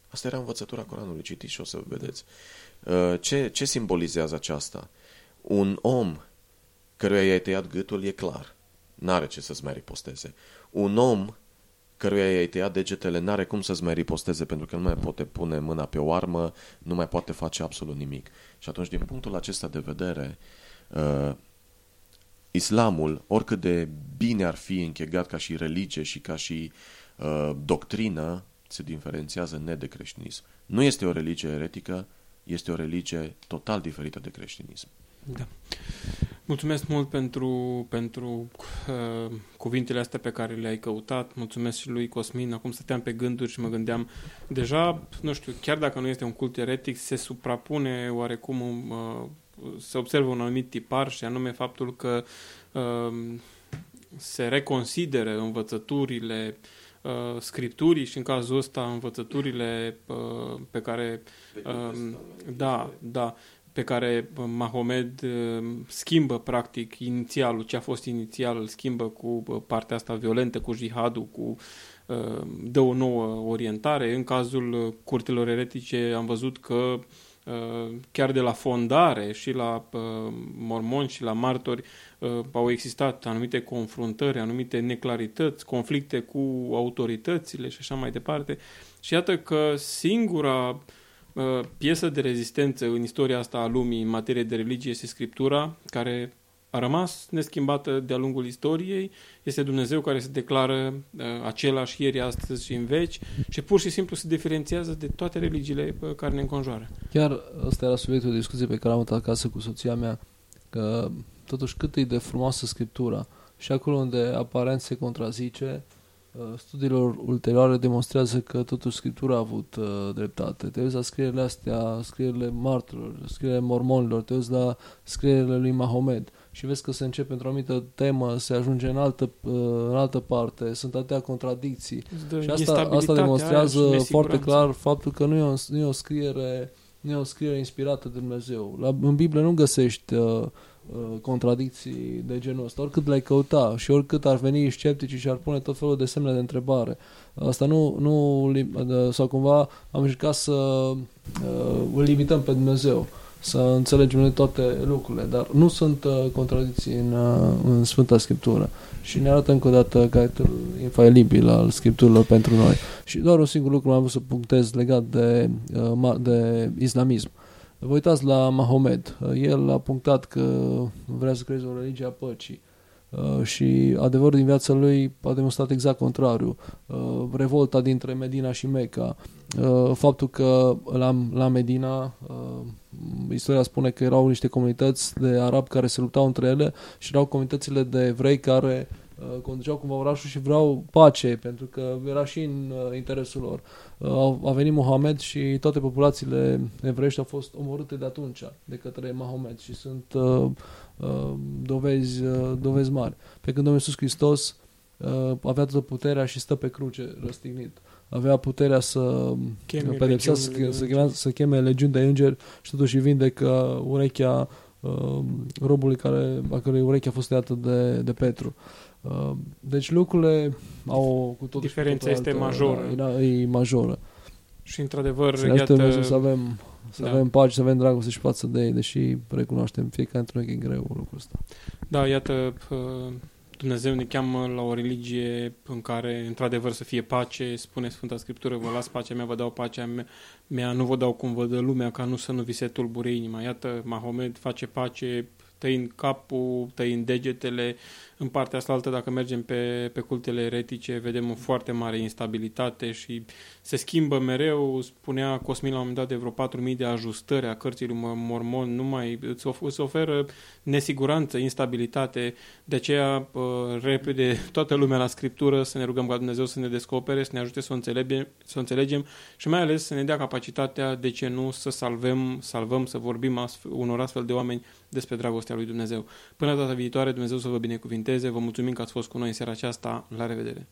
Asta era învățătura Coranului, citiți și o să vedeți. Uh, ce, ce simbolizează aceasta? Un om căruia i-ai tăiat gâtul e clar. N-are ce să-ți mai riposteze. Un om căruia i-ai tăiat degetele n-are cum să-ți mai riposteze pentru că nu mai poate pune mâna pe o armă, nu mai poate face absolut nimic. Și atunci, din punctul acesta de vedere, uh, islamul, oricât de bine ar fi închegat ca și religie și ca și uh, doctrină, se diferențiază net de creștinism. Nu este o religie eretică, este o religie total diferită de creștinism. Da. Mulțumesc mult pentru, pentru uh, cuvintele astea pe care le-ai căutat. Mulțumesc și lui Cosmin. Acum stăteam pe gânduri și mă gândeam, deja, nu știu, chiar dacă nu este un cult eretic, se suprapune oarecum, uh, se observă un anumit tipar și anume faptul că uh, se reconsideră învățăturile uh, scripturii și în cazul ăsta învățăturile uh, pe care uh, da, da, pe care uh, Mahomed uh, schimbă practic inițialul, ce a fost inițial, îl schimbă cu uh, partea asta violentă, cu jihadul, cu dă o nouă orientare. În cazul curtelor eretice am văzut că chiar de la fondare și la mormoni și la martori au existat anumite confruntări, anumite neclarități, conflicte cu autoritățile și așa mai departe. Și iată că singura uh, Uh, piesă de rezistență în istoria asta a lumii în materie de religie este Scriptura, care a rămas neschimbată de-a lungul istoriei, este Dumnezeu care se declară uh, același ieri, astăzi și în veci și pur și simplu se diferențiază de toate religiile uh, care ne înconjoară. Chiar ăsta era subiectul de discuție pe care am avut acasă cu soția mea, că totuși cât e de frumoasă Scriptura și acolo unde aparent se contrazice, Uh, studiilor ulterioare demonstrează că totuși Scriptura a avut uh, dreptate. Te uiți la scrierile astea, scrierile marturilor, scrierile mormonilor, te uiți la scrierile lui Mahomed și vezi că se începe într-o anumită temă, se ajunge în altă, uh, în altă parte, sunt atâtea contradicții. și asta, asta demonstrează foarte clar faptul că nu e o, nu e o scriere nu e o scriere inspirată de Dumnezeu. La, în Biblie nu găsești uh, Uh, contradicții de genul ăsta, oricât le-ai căuta și oricât ar veni sceptici și ar pune tot felul de semne de întrebare. Asta nu, nu uh, sau cumva am încercat să uh, îl limităm pe Dumnezeu, să înțelegem noi toate lucrurile, dar nu sunt uh, contradicții în, uh, în Sfânta Scriptură și ne arată încă o dată caracterul infailibil al Scripturilor pentru noi. Și doar un singur lucru am vrut să punctez legat de, uh, de islamism. Uh, Vă uitați la Mahomed. El a punctat că vrea să creeze o religie a păcii. Uh, și adevărul din viața lui a demonstrat exact contrariu. Uh, revolta dintre Medina și Mecca, uh, faptul că la, la Medina istoria spune că erau niște comunități de arabi care se luptau între ele și erau comunitățile de evrei care Uh, conduceau cumva orașul și vreau pace, pentru că era și în uh, interesul lor. Uh, a venit Mohamed și toate populațiile evreiești au fost omorâte de atunci de către Mohamed și sunt uh, dovezi, uh, dovezi mari. Pe când Domnul Iisus Hristos uh, avea toată puterea și stă pe cruce răstignit. Avea puterea să Cheme pedepsească, legiunile să, de cheme, să cheme legiuni de îngeri și totuși vindecă urechea uh, robului care, a cărui ureche a fost tăiată de, de Petru. Uh, deci lucrurile au cu totul și cu Diferența totul este altă- majoră. Da, e majoră. Și într-adevăr, Să ne ajute Dumnezeu iată, să avem, să Da. avem pace, să avem dragoste și față de ei, deși recunoaștem fiecare într-un e greu lucrul ăsta. da, iată, uh, Dumnezeu ne cheamă la o religie în care, într-adevăr, să fie pace, spune Sfânta Scriptură, vă las pacea mea, vă dau pacea mea, mea, nu vă dau cum vă dă lumea, ca nu să nu vi se tulbure inima. Iată, Mahomed face pace tăind capul, tăind degetele. În partea asta altă, dacă mergem pe, pe cultele eretice, vedem o foarte mare instabilitate și se schimbă mereu. Spunea Cosmin la un moment dat de vreo 4.000 de ajustări a cărții lui Mormon, nu mai îți, of- îți oferă nesiguranță, instabilitate. De aceea, uh, repede, toată lumea la Scriptură să ne rugăm ca Dumnezeu să ne descopere, să ne ajute să o înțelegem, să o înțelegem și mai ales să ne dea capacitatea, de ce nu, să salvăm, salvăm, să vorbim astfel, unor astfel de oameni despre dragostea lui Dumnezeu. Până data viitoare, Dumnezeu să vă binecuvinteze. Vă mulțumim că ați fost cu noi în seara aceasta. La revedere!